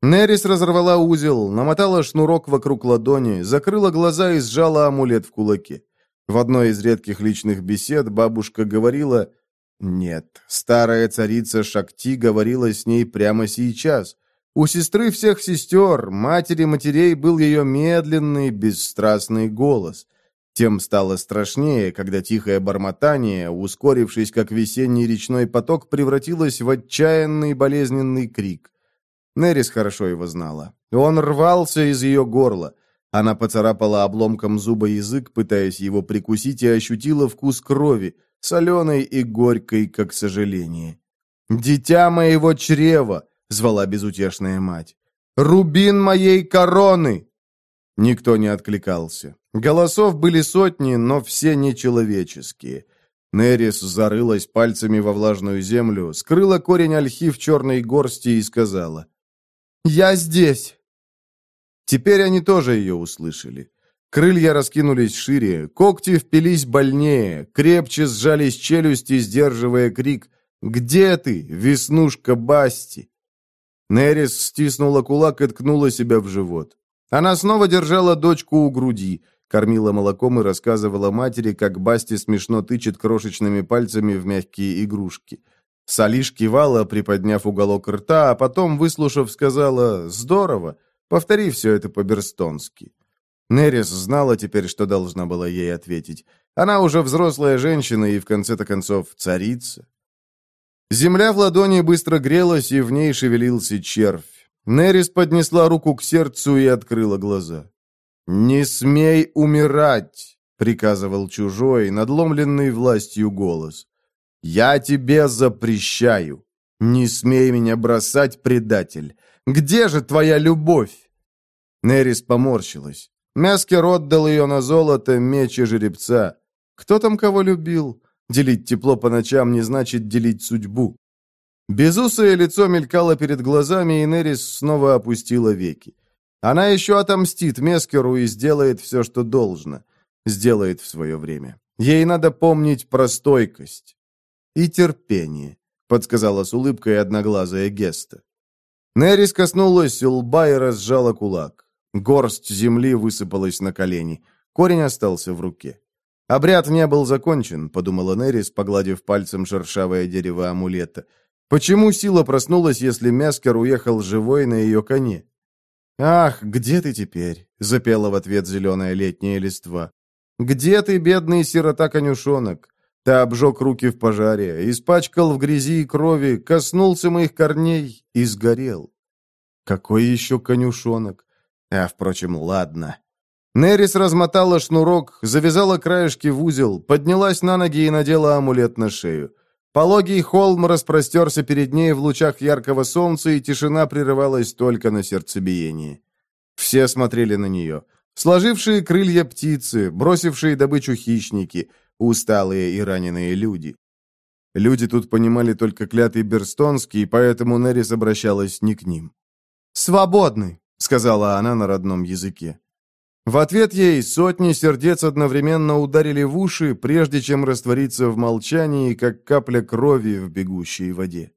Нерис разорвала узел, намотала шнурок вокруг ладони, закрыла глаза и сжала амулет в кулаке. В одной из редких личных бесед бабушка говорила... Нет, старая царица Шакти говорила с ней прямо сейчас. У сестры всех сестер, матери матерей, был ее медленный, бесстрастный голос. Тем стало страшнее, когда тихое бормотание, ускорившись как весенний речной поток, превратилось в отчаянный болезненный крик. Нерис хорошо его знала. Он рвался из ее горла. Она поцарапала обломком зуба язык, пытаясь его прикусить, и ощутила вкус крови, соленой и горькой, как сожаление. «Дитя моего чрева!» — звала безутешная мать. «Рубин моей короны!» Никто не откликался. Голосов были сотни, но все нечеловеческие. Нерис зарылась пальцами во влажную землю, скрыла корень ольхи в черной горсти и сказала. «Я здесь!» Теперь они тоже ее услышали. Крылья раскинулись шире, когти впились больнее, крепче сжались челюсти, сдерживая крик «Где ты, веснушка Басти?» Нерис стиснула кулак и ткнула себя в живот. Она снова держала дочку у груди, кормила молоком и рассказывала матери, как Басти смешно тычет крошечными пальцами в мягкие игрушки. Салиш кивала, приподняв уголок рта, а потом, выслушав, сказала «Здорово! Повтори все это по-берстонски». Нерис знала теперь, что должна была ей ответить. Она уже взрослая женщина и, в конце-то концов, царица. Земля в ладони быстро грелась, и в ней шевелился червь. Нерис поднесла руку к сердцу и открыла глаза. «Не смей умирать!» — приказывал чужой, надломленный властью голос. «Я тебе запрещаю! Не смей меня бросать, предатель! Где же твоя любовь?» Нерис поморщилась. Мяскер отдал ее на золото, меч и жеребца. Кто там кого любил? Делить тепло по ночам не значит делить судьбу. Безусое лицо мелькало перед глазами, и Нерис снова опустила веки. Она еще отомстит Мескеру и сделает все, что должно. Сделает в свое время. Ей надо помнить про стойкость. И терпение, подсказала с улыбкой одноглазая Геста. Нерис коснулась лба и разжала кулак. Горсть земли высыпалась на колени. Корень остался в руке. «Обряд не был закончен», — подумала Нерис, погладив пальцем шершавое дерево амулета. «Почему сила проснулась, если Мяскер уехал живой на ее коне?» «Ах, где ты теперь?» — запела в ответ зеленая летняя листва. «Где ты, бедный сирота-конюшонок? Ты обжег руки в пожаре, испачкал в грязи и крови, коснулся моих корней и сгорел. Какой еще конюшонок? А, впрочем, ладно. Нерис размотала шнурок, завязала краешки в узел, поднялась на ноги и надела амулет на шею. Пологий холм распростерся перед ней в лучах яркого солнца, и тишина прерывалась только на сердцебиении. Все смотрели на нее. Сложившие крылья птицы, бросившие добычу хищники, усталые и раненые люди. Люди тут понимали только клятый Берстонский, поэтому Нерис обращалась не к ним. «Свободны», — сказала она на родном языке. В ответ ей сотни сердец одновременно ударили в уши, прежде чем раствориться в молчании, как капля крови в бегущей воде.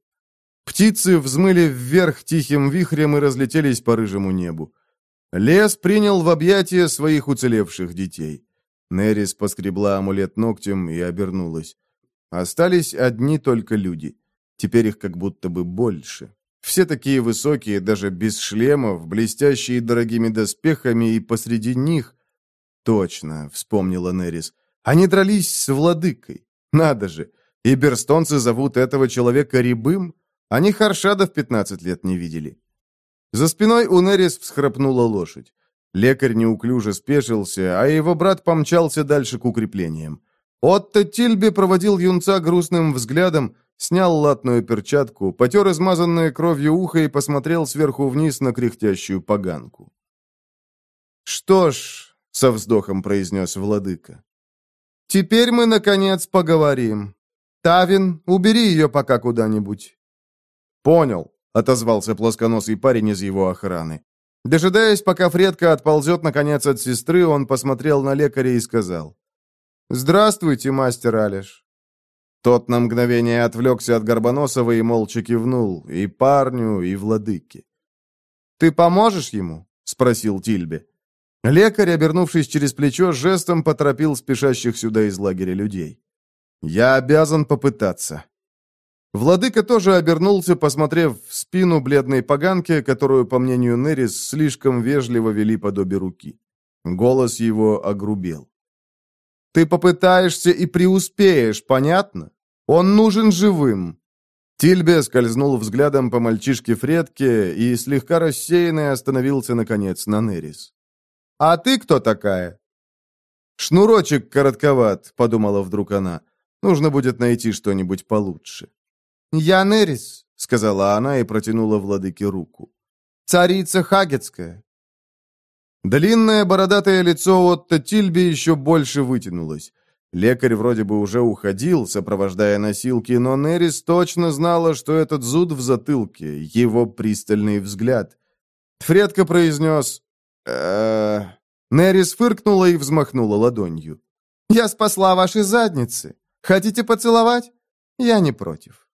Птицы взмыли вверх тихим вихрем и разлетелись по рыжему небу. Лес принял в объятия своих уцелевших детей. Нерис поскребла амулет ногтем и обернулась. Остались одни только люди. Теперь их как будто бы больше. Все такие высокие, даже без шлемов, блестящие дорогими доспехами, и посреди них... Точно, вспомнила Нерис. Они дрались с владыкой. Надо же. И берстонцы зовут этого человека Рябым? Они Харшада в пятнадцать лет не видели. За спиной у Нерис всхрапнула лошадь. Лекарь неуклюже спешился, а его брат помчался дальше к укреплениям. Отто Тильби проводил юнца грустным взглядом, Снял латную перчатку, потер измазанное кровью ухо и посмотрел сверху вниз на кряхтящую поганку. «Что ж», — со вздохом произнес владыка, — «теперь мы, наконец, поговорим. Тавин, убери ее пока куда-нибудь». «Понял», — отозвался плосконосый парень из его охраны. Дожидаясь, пока Фредка отползет, наконец, от сестры, он посмотрел на лекаря и сказал. «Здравствуйте, мастер Алиш». Тот на мгновение отвлекся от Горбоносова и молча кивнул и парню, и владыке. «Ты поможешь ему?» — спросил Тильбе. Лекарь, обернувшись через плечо, жестом поторопил спешащих сюда из лагеря людей. «Я обязан попытаться». Владыка тоже обернулся, посмотрев в спину бледной поганки, которую, по мнению Нерис, слишком вежливо вели под обе руки. Голос его огрубел. «Ты попытаешься и преуспеешь, понятно? Он нужен живым». Тильбе скользнул взглядом по мальчишке Фредке и, слегка рассеянный, остановился, наконец, на Нерис. «А ты кто такая?» «Шнурочек коротковат», — подумала вдруг она. «Нужно будет найти что-нибудь получше». «Я Нерис», — сказала она и протянула владыке руку. «Царица Хагетская». Длинное бородатое лицо Отто Тильби еще больше вытянулось. Лекарь вроде бы уже уходил, сопровождая носилки, но Нерис точно знала, что этот зуд в затылке, его пристальный взгляд. Фредка произнес э Нерис фыркнула и взмахнула ладонью. «Я спасла ваши задницы. Хотите поцеловать? Я не против».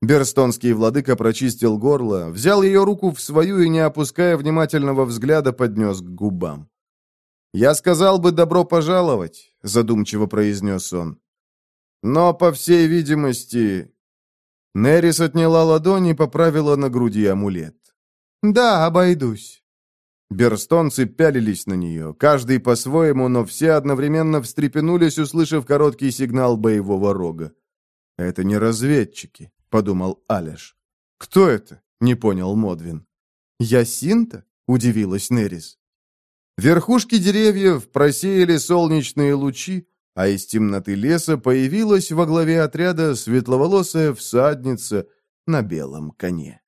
Берстонский владыка прочистил горло, взял ее руку в свою и, не опуская внимательного взгляда, поднес к губам. «Я сказал бы добро пожаловать», — задумчиво произнес он. «Но, по всей видимости...» Нерис отняла ладонь и поправила на груди амулет. «Да, обойдусь». Берстонцы пялились на нее, каждый по-своему, но все одновременно встрепенулись, услышав короткий сигнал боевого рога. «Это не разведчики», — подумал Алеш. «Кто это?» — не понял Модвин. «Ясинта?» — удивилась Нерис. Верхушки деревьев просеяли солнечные лучи, а из темноты леса появилась во главе отряда светловолосая всадница на белом коне.